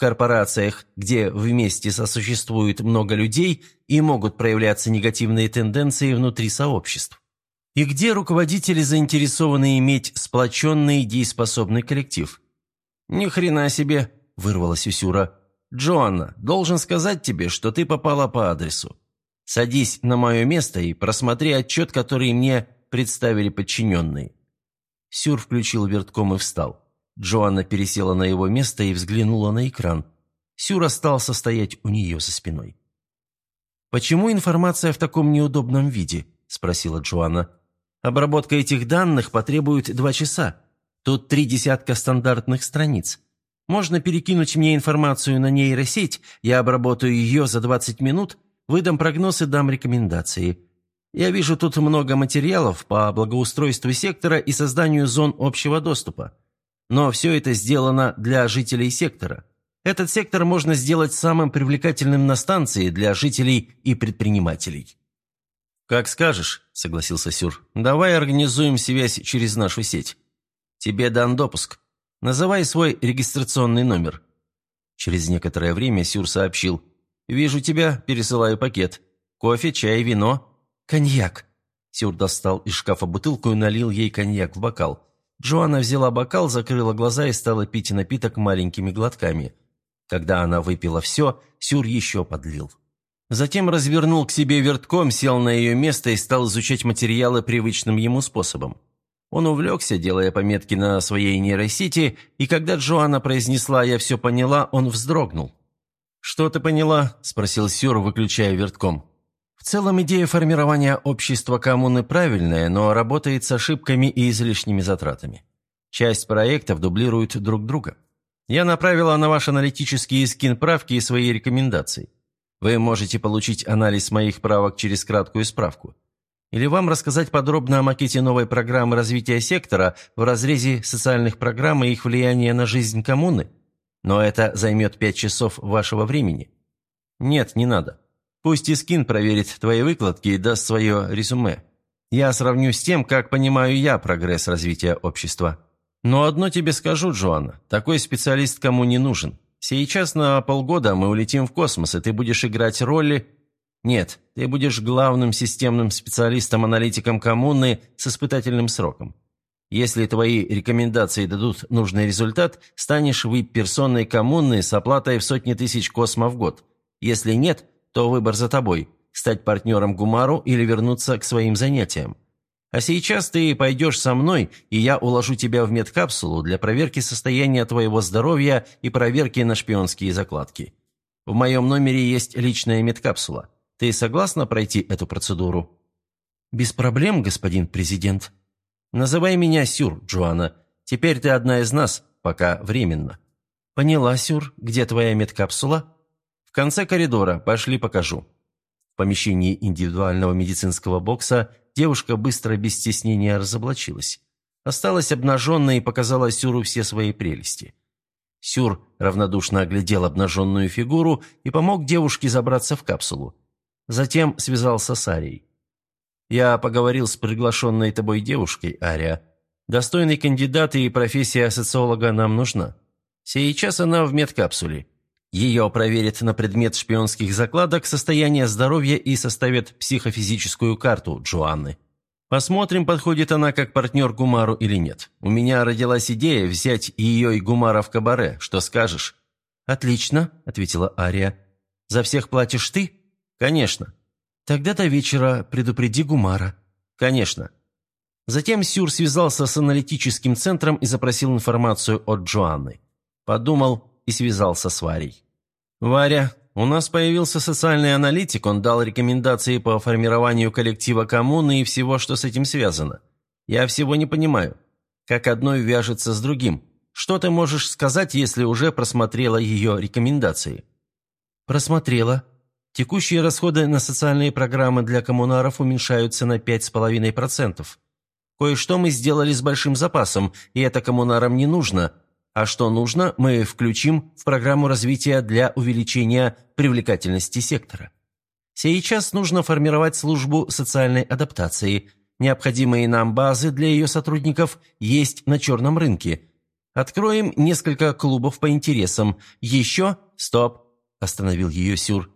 S1: Корпорациях, где вместе сосуществует много людей и могут проявляться негативные тенденции внутри сообществ. И где руководители заинтересованы иметь сплоченный и дееспособный коллектив? «Ни хрена себе!» – вырвалась Усюра. «Джоанна, должен сказать тебе, что ты попала по адресу. Садись на мое место и просмотри отчет, который мне представили подчиненные». Сюр включил вертком и встал. Джоанна пересела на его место и взглянула на экран. Сюр остался стоять у нее за спиной. «Почему информация в таком неудобном виде?» – спросила Джоанна. «Обработка этих данных потребует два часа. Тут три десятка стандартных страниц. Можно перекинуть мне информацию на нейросеть, я обработаю ее за 20 минут, выдам прогноз и дам рекомендации. Я вижу тут много материалов по благоустройству сектора и созданию зон общего доступа. Но все это сделано для жителей сектора. Этот сектор можно сделать самым привлекательным на станции для жителей и предпринимателей». «Как скажешь», — согласился Сюр. «Давай организуем связь через нашу сеть. Тебе дан допуск. Называй свой регистрационный номер». Через некоторое время Сюр сообщил. «Вижу тебя, пересылаю пакет. Кофе, чай, вино. Коньяк». Сюр достал из шкафа бутылку и налил ей коньяк в бокал. Джоанна взяла бокал, закрыла глаза и стала пить напиток маленькими глотками. Когда она выпила все, Сюр еще подлил. Затем развернул к себе вертком, сел на ее место и стал изучать материалы привычным ему способом. Он увлекся, делая пометки на своей нейросети, и когда Джоанна произнесла «я все поняла», он вздрогнул. «Что ты поняла?» – спросил Сюр, выключая вертком. В целом идея формирования общества коммуны правильная, но работает с ошибками и излишними затратами. Часть проектов дублируют друг друга. Я направила на ваш аналитический скин правки и свои рекомендации. Вы можете получить анализ моих правок через краткую справку. Или вам рассказать подробно о макете новой программы развития сектора в разрезе социальных программ и их влияния на жизнь коммуны? Но это займет пять часов вашего времени. Нет, не надо. Пусть Искин проверит твои выкладки и даст свое резюме. Я сравню с тем, как понимаю я прогресс развития общества. Но одно тебе скажу, Джоанна, такой специалист кому не нужен. Сейчас на полгода мы улетим в космос, и ты будешь играть роли нет, ты будешь главным системным специалистом-аналитиком коммуны с испытательным сроком. Если твои рекомендации дадут нужный результат, станешь вип-персоной коммуны с оплатой в сотни тысяч космо в год. Если нет, то выбор за тобой – стать партнером Гумару или вернуться к своим занятиям. А сейчас ты пойдешь со мной, и я уложу тебя в медкапсулу для проверки состояния твоего здоровья и проверки на шпионские закладки. В моем номере есть личная медкапсула. Ты согласна пройти эту процедуру?» «Без проблем, господин президент. Называй меня Сюр, Джоанна. Теперь ты одна из нас, пока временно». «Поняла, Сюр. Где твоя медкапсула?» «В конце коридора. Пошли покажу». В помещении индивидуального медицинского бокса девушка быстро, без стеснения, разоблачилась. Осталась обнаженной и показала Сюру все свои прелести. Сюр равнодушно оглядел обнаженную фигуру и помог девушке забраться в капсулу. Затем связался с Арией. «Я поговорил с приглашенной тобой девушкой, Ария. Достойный кандидат и профессия социолога нам нужна. Сейчас она в медкапсуле. Ее проверят на предмет шпионских закладок, состояние здоровья и составят психофизическую карту Джоанны. Посмотрим, подходит она как партнер Гумару или нет. У меня родилась идея взять ее и Гумара в кабаре. Что скажешь?» «Отлично», — ответила Ария. «За всех платишь ты?» «Конечно». «Тогда до вечера предупреди Гумара». «Конечно». Затем Сюр связался с аналитическим центром и запросил информацию от Джоанны. Подумал и связался с Варей. «Варя, у нас появился социальный аналитик, он дал рекомендации по формированию коллектива коммуны и всего, что с этим связано. Я всего не понимаю. Как одно вяжется с другим. Что ты можешь сказать, если уже просмотрела ее рекомендации?» «Просмотрела», Текущие расходы на социальные программы для коммунаров уменьшаются на 5,5%. Кое-что мы сделали с большим запасом, и это коммунарам не нужно. А что нужно, мы включим в программу развития для увеличения привлекательности сектора. Сейчас нужно формировать службу социальной адаптации. Необходимые нам базы для ее сотрудников есть на черном рынке. Откроем несколько клубов по интересам. Еще... Стоп! Остановил ее Сюр.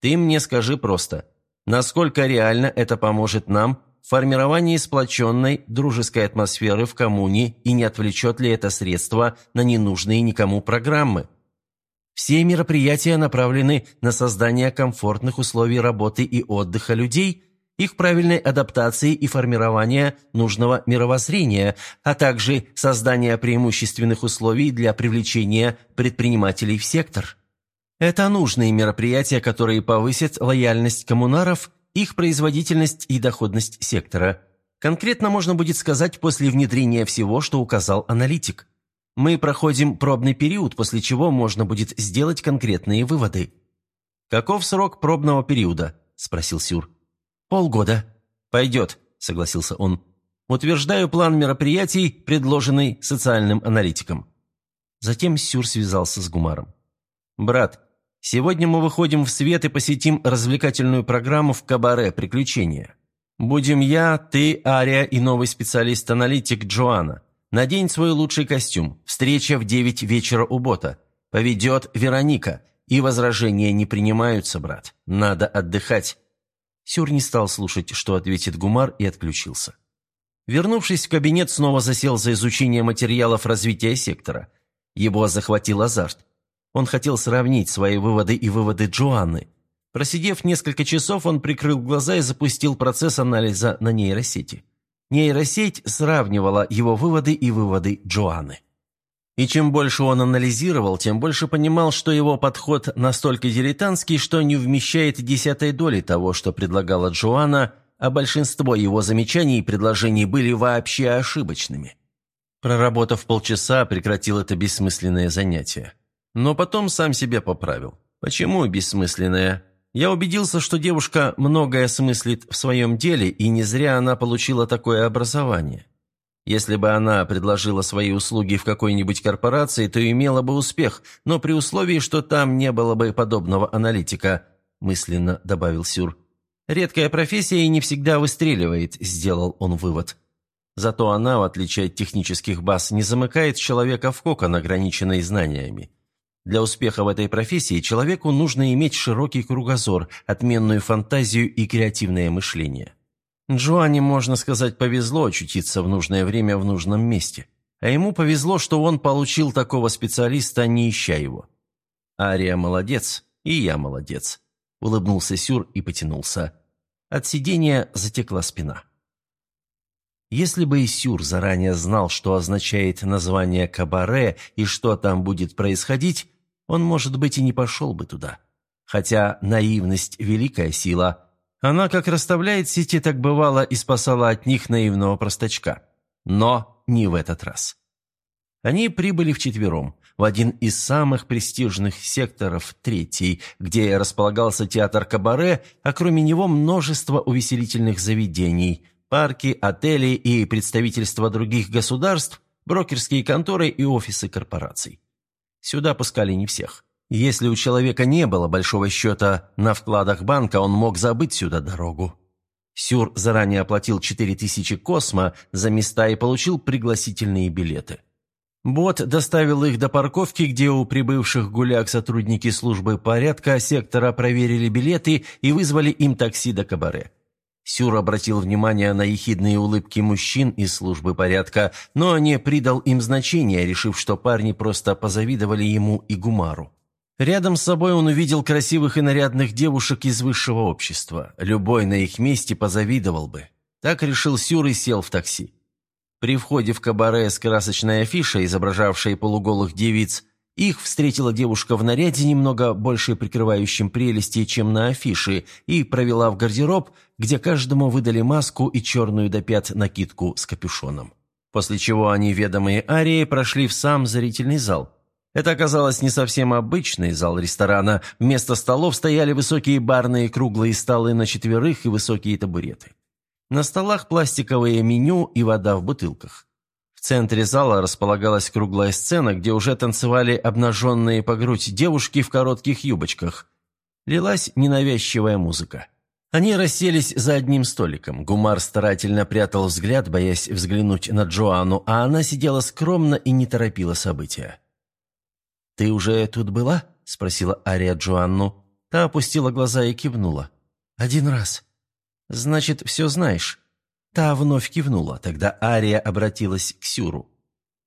S1: Ты мне скажи просто, насколько реально это поможет нам формировании сплоченной дружеской атмосферы в коммуне и не отвлечет ли это средства на ненужные никому программы? Все мероприятия направлены на создание комфортных условий работы и отдыха людей, их правильной адаптации и формирования нужного мировоззрения, а также создание преимущественных условий для привлечения предпринимателей в сектор. Это нужные мероприятия, которые повысят лояльность коммунаров, их производительность и доходность сектора. Конкретно можно будет сказать после внедрения всего, что указал аналитик. Мы проходим пробный период, после чего можно будет сделать конкретные выводы. «Каков срок пробного периода?» – спросил Сюр. «Полгода». «Пойдет», – согласился он. «Утверждаю план мероприятий, предложенный социальным аналитиком». Затем Сюр связался с Гумаром. «Брат, сегодня мы выходим в свет и посетим развлекательную программу в кабаре «Приключения». Будем я, ты, Ария и новый специалист-аналитик Джоанна. Надень свой лучший костюм. Встреча в девять вечера у бота. Поведет Вероника. И возражения не принимаются, брат. Надо отдыхать». Сюр не стал слушать, что ответит Гумар, и отключился. Вернувшись в кабинет, снова засел за изучение материалов развития сектора. Его захватил азарт. Он хотел сравнить свои выводы и выводы Джоанны. Просидев несколько часов, он прикрыл глаза и запустил процесс анализа на нейросети. Нейросеть сравнивала его выводы и выводы Джоанны. И чем больше он анализировал, тем больше понимал, что его подход настолько дилетантский, что не вмещает десятой доли того, что предлагала Джоанна, а большинство его замечаний и предложений были вообще ошибочными. Проработав полчаса, прекратил это бессмысленное занятие. Но потом сам себе поправил. Почему бессмысленное? Я убедился, что девушка многое смыслит в своем деле, и не зря она получила такое образование. Если бы она предложила свои услуги в какой-нибудь корпорации, то имела бы успех, но при условии, что там не было бы подобного аналитика, мысленно добавил Сюр. Редкая профессия и не всегда выстреливает, сделал он вывод. Зато она, в отличие от технических баз, не замыкает человека в кокон, ограниченный знаниями. Для успеха в этой профессии человеку нужно иметь широкий кругозор, отменную фантазию и креативное мышление. Джоанне, можно сказать, повезло очутиться в нужное время в нужном месте. А ему повезло, что он получил такого специалиста, не ища его. Ария молодец, и я молодец. Улыбнулся Сюр и потянулся. От сидения затекла спина. Если бы Исюр заранее знал, что означает название кабаре и что там будет происходить, он, может быть, и не пошел бы туда. Хотя наивность – великая сила. Она как расставляет сети, так бывало, и спасала от них наивного простачка. Но не в этот раз. Они прибыли вчетвером, в один из самых престижных секторов, третий, где располагался театр Кабаре, а кроме него множество увеселительных заведений, парки, отели и представительства других государств, брокерские конторы и офисы корпораций. Сюда пускали не всех. Если у человека не было большого счета на вкладах банка, он мог забыть сюда дорогу. Сюр заранее оплатил 4000 космо за места и получил пригласительные билеты. Бот доставил их до парковки, где у прибывших гуляк сотрудники службы порядка сектора проверили билеты и вызвали им такси до кабаре. Сюр обратил внимание на ехидные улыбки мужчин из службы порядка, но не придал им значения, решив, что парни просто позавидовали ему и Гумару. Рядом с собой он увидел красивых и нарядных девушек из высшего общества. Любой на их месте позавидовал бы. Так решил Сюр и сел в такси. При входе в кабаре с красочной афишей, изображавшей полуголых девиц, их встретила девушка в наряде, немного больше прикрывающем прелести, чем на афише, и провела в гардероб, где каждому выдали маску и черную до пят накидку с капюшоном. После чего они, ведомые Арии, прошли в сам зрительный зал. Это оказалось не совсем обычный зал ресторана. Вместо столов стояли высокие барные круглые столы на четверых и высокие табуреты. На столах пластиковые меню и вода в бутылках. В центре зала располагалась круглая сцена, где уже танцевали обнаженные по грудь девушки в коротких юбочках. Лилась ненавязчивая музыка. Они расселись за одним столиком. Гумар старательно прятал взгляд, боясь взглянуть на Джоанну, а она сидела скромно и не торопила события. «Ты уже тут была?» – спросила Ария Джоанну. Та опустила глаза и кивнула. «Один раз». «Значит, все знаешь». Та вновь кивнула, тогда Ария обратилась к Сюру.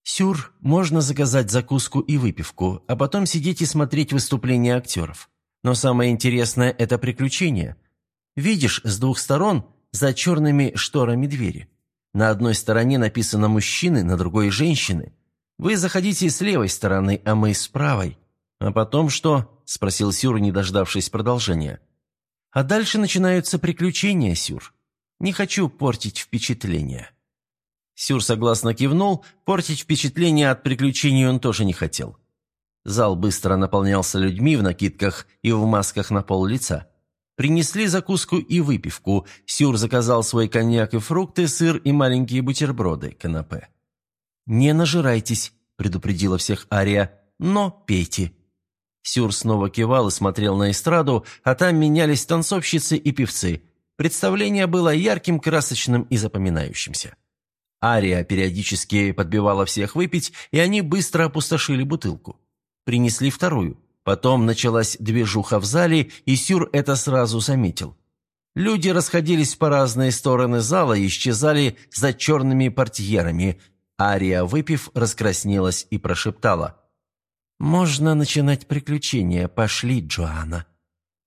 S1: «Сюр, можно заказать закуску и выпивку, а потом сидеть и смотреть выступления актеров. Но самое интересное – это приключение. Видишь, с двух сторон за черными шторами двери. На одной стороне написано «мужчины», на другой – «женщины». Вы заходите с левой стороны, а мы с правой. А потом что? спросил Сюр, не дождавшись продолжения. «А дальше начинаются приключения, Сюр. Не хочу портить впечатление». Сюр согласно кивнул, портить впечатление от приключений он тоже не хотел. Зал быстро наполнялся людьми в накидках и в масках на пол лица. Принесли закуску и выпивку. Сюр заказал свой коньяк и фрукты, сыр и маленькие бутерброды, канапе. «Не нажирайтесь», — предупредила всех Ария, — «но пейте». Сюр снова кивал и смотрел на эстраду, а там менялись танцовщицы и певцы. Представление было ярким, красочным и запоминающимся. Ария периодически подбивала всех выпить, и они быстро опустошили бутылку. Принесли вторую. Потом началась движуха в зале, и Сюр это сразу заметил. Люди расходились по разные стороны зала исчезали за черными портьерами. Ария, выпив, раскраснелась и прошептала. «Можно начинать приключения. Пошли, Джоанна».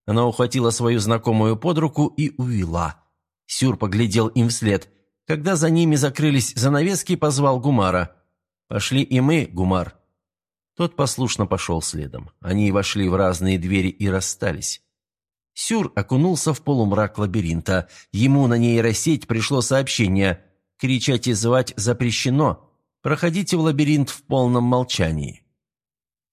S1: Она ухватила свою знакомую под руку и увела. Сюр поглядел им вслед. Когда за ними закрылись занавески, позвал Гумара. «Пошли и мы, Гумар». Тот послушно пошел следом. Они вошли в разные двери и расстались. Сюр окунулся в полумрак лабиринта. Ему на нейросеть пришло сообщение «Кричать и звать запрещено. Проходите в лабиринт в полном молчании».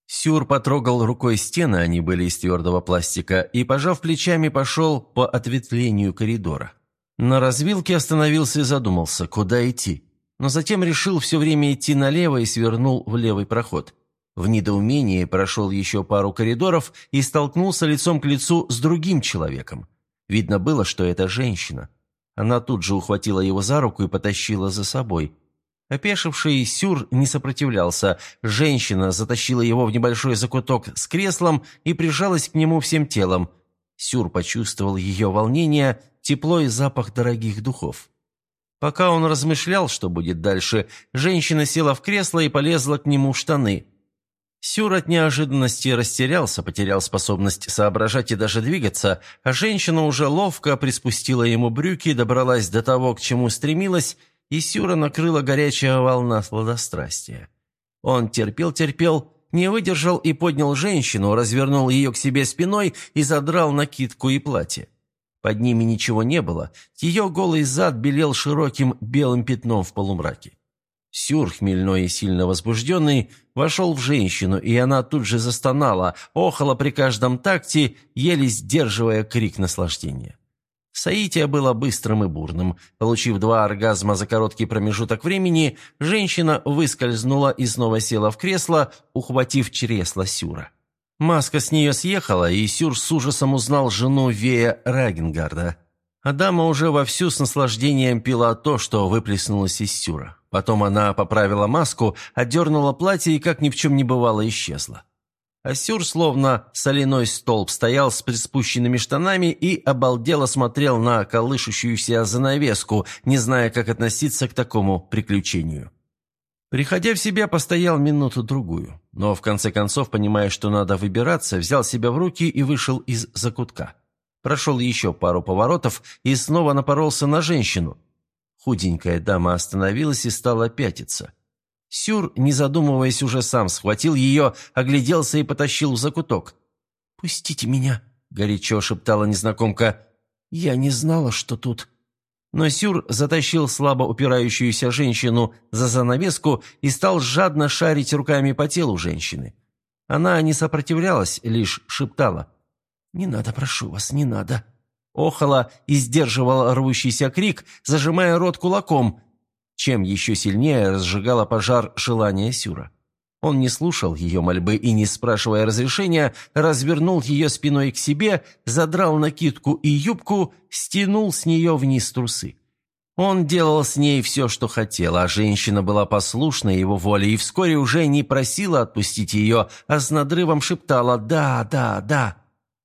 S1: Сюр потрогал рукой стены, они были из твердого пластика, и, пожав плечами, пошел по ответвлению коридора. На развилке остановился и задумался, куда идти. Но затем решил все время идти налево и свернул в левый проход. В недоумении прошел еще пару коридоров и столкнулся лицом к лицу с другим человеком. Видно было, что это женщина. Она тут же ухватила его за руку и потащила за собой. Опешивший Сюр не сопротивлялся. Женщина затащила его в небольшой закуток с креслом и прижалась к нему всем телом. Сюр почувствовал ее волнение, тепло и запах дорогих духов. Пока он размышлял, что будет дальше, женщина села в кресло и полезла к нему в штаны – Сюр от неожиданности растерялся, потерял способность соображать и даже двигаться, а женщина уже ловко приспустила ему брюки, добралась до того, к чему стремилась, и Сюра накрыла горячая волна сладострастия. Он терпел-терпел, не выдержал и поднял женщину, развернул ее к себе спиной и задрал накидку и платье. Под ними ничего не было, ее голый зад белел широким белым пятном в полумраке. Сюр, хмельной и сильно возбужденный, вошел в женщину, и она тут же застонала, охала при каждом такте, еле сдерживая крик наслаждения. Саития была быстрым и бурным. Получив два оргазма за короткий промежуток времени, женщина выскользнула и снова села в кресло, ухватив чресло Сюра. Маска с нее съехала, и Сюр с ужасом узнал жену Вея Рагенгарда. Адама уже вовсю с наслаждением пила то, что выплеснулось из Сюра. Потом она поправила маску, отдернула платье и, как ни в чем не бывало, исчезла. Асюр, словно соляной столб, стоял с приспущенными штанами и обалдело смотрел на колышущуюся занавеску, не зная, как относиться к такому приключению. Приходя в себя, постоял минуту-другую, но в конце концов, понимая, что надо выбираться, взял себя в руки и вышел из закутка. Прошел еще пару поворотов и снова напоролся на женщину, Худенькая дама остановилась и стала пятиться. Сюр, не задумываясь, уже сам схватил ее, огляделся и потащил в закуток. «Пустите меня», — горячо шептала незнакомка. «Я не знала, что тут...» Но Сюр затащил слабо упирающуюся женщину за занавеску и стал жадно шарить руками по телу женщины. Она не сопротивлялась, лишь шептала. «Не надо, прошу вас, не надо» охала и сдерживала рвущийся крик, зажимая рот кулаком, чем еще сильнее разжигала пожар желания Сюра. Он не слушал ее мольбы и, не спрашивая разрешения, развернул ее спиной к себе, задрал накидку и юбку, стянул с нее вниз трусы. Он делал с ней все, что хотел, а женщина была послушна его воле и вскоре уже не просила отпустить ее, а с надрывом шептала «да, да, да».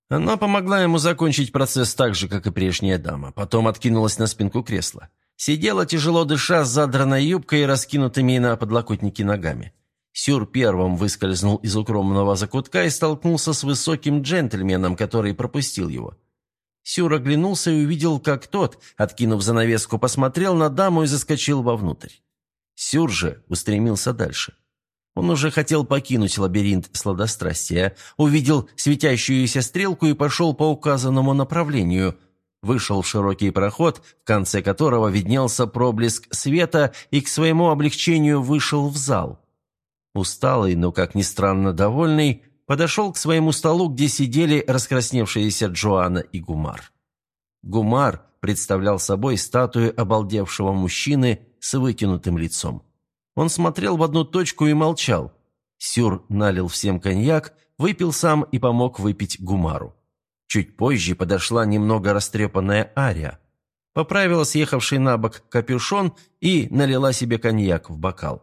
S1: Она помогла ему закончить процесс так же, как и прежняя дама. Потом откинулась на спинку кресла. Сидела, тяжело дыша, с задранной юбкой и раскинутыми на подлокотнике ногами. Сюр первым выскользнул из укромного закутка и столкнулся с высоким джентльменом, который пропустил его. Сюр оглянулся и увидел, как тот, откинув занавеску, посмотрел на даму и заскочил вовнутрь. Сюр же устремился дальше. Он уже хотел покинуть лабиринт сладострастия, увидел светящуюся стрелку и пошел по указанному направлению. Вышел широкий проход, в конце которого виднелся проблеск света, и к своему облегчению вышел в зал. Усталый, но, как ни странно, довольный, подошел к своему столу, где сидели раскрасневшиеся Джоанна и Гумар. Гумар представлял собой статую обалдевшего мужчины с вытянутым лицом. Он смотрел в одну точку и молчал. Сюр налил всем коньяк, выпил сам и помог выпить Гумару. Чуть позже подошла немного растрепанная Ария. Поправила съехавший на бок капюшон и налила себе коньяк в бокал.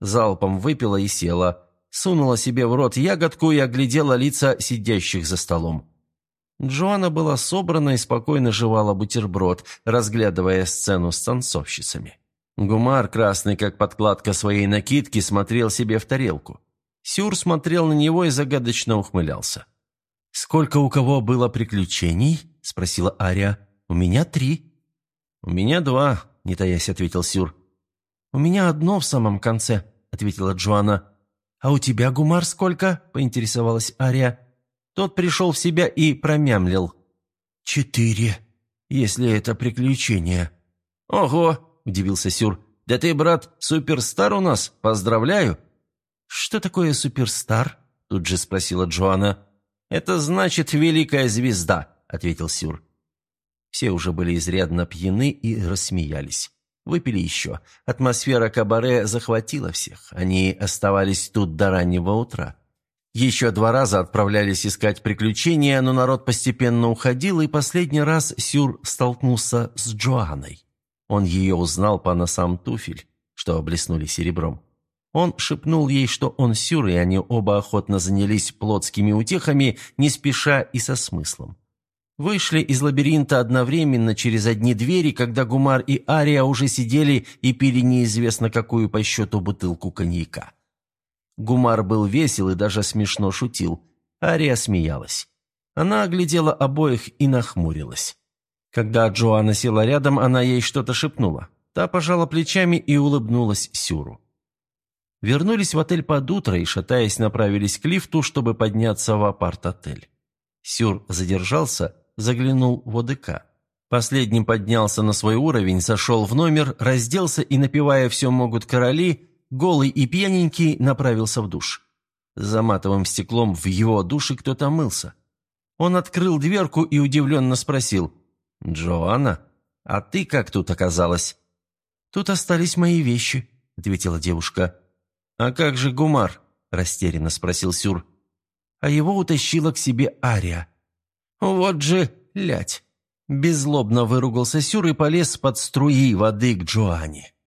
S1: Залпом выпила и села, сунула себе в рот ягодку и оглядела лица сидящих за столом. Джоанна была собрана и спокойно жевала бутерброд, разглядывая сцену с танцовщицами. Гумар, красный как подкладка своей накидки, смотрел себе в тарелку. Сюр смотрел на него и загадочно ухмылялся. «Сколько у кого было приключений?» – спросила Ария. «У меня три». «У меня два», – не таясь ответил Сюр. «У меня одно в самом конце», – ответила Джоанна. «А у тебя, Гумар, сколько?» – поинтересовалась Ария. Тот пришел в себя и промямлил. «Четыре, если это приключение». «Ого!» – удивился Сюр. «Да ты, брат, суперстар у нас, поздравляю!» «Что такое суперстар?» – тут же спросила Джоанна. «Это значит великая звезда», – ответил Сюр. Все уже были изрядно пьяны и рассмеялись. Выпили еще. Атмосфера кабаре захватила всех. Они оставались тут до раннего утра. Еще два раза отправлялись искать приключения, но народ постепенно уходил, и последний раз Сюр столкнулся с Джоанной. Он ее узнал по носам туфель, что блеснули серебром. Он шепнул ей, что он сюр, и они оба охотно занялись плотскими утехами, не спеша и со смыслом. Вышли из лабиринта одновременно через одни двери, когда Гумар и Ария уже сидели и пили неизвестно какую по счету бутылку коньяка. Гумар был весел и даже смешно шутил. Ария смеялась. Она оглядела обоих и нахмурилась. Когда Джоанна села рядом, она ей что-то шепнула. Та пожала плечами и улыбнулась Сюру. Вернулись в отель под утро и, шатаясь, направились к лифту, чтобы подняться в апарт-отель. Сюр задержался, заглянул в ОДК. Последним поднялся на свой уровень, зашел в номер, разделся и, напевая «Все могут короли», голый и пьяненький направился в душ. За матовым стеклом в его душе кто-то мылся. Он открыл дверку и удивленно спросил – «Джоанна, а ты как тут оказалась?» «Тут остались мои вещи», — ответила девушка. «А как же Гумар?» — растерянно спросил Сюр. А его утащила к себе Ария. «Вот же лять!» Беззлобно выругался Сюр и полез под струи воды к Джоанне.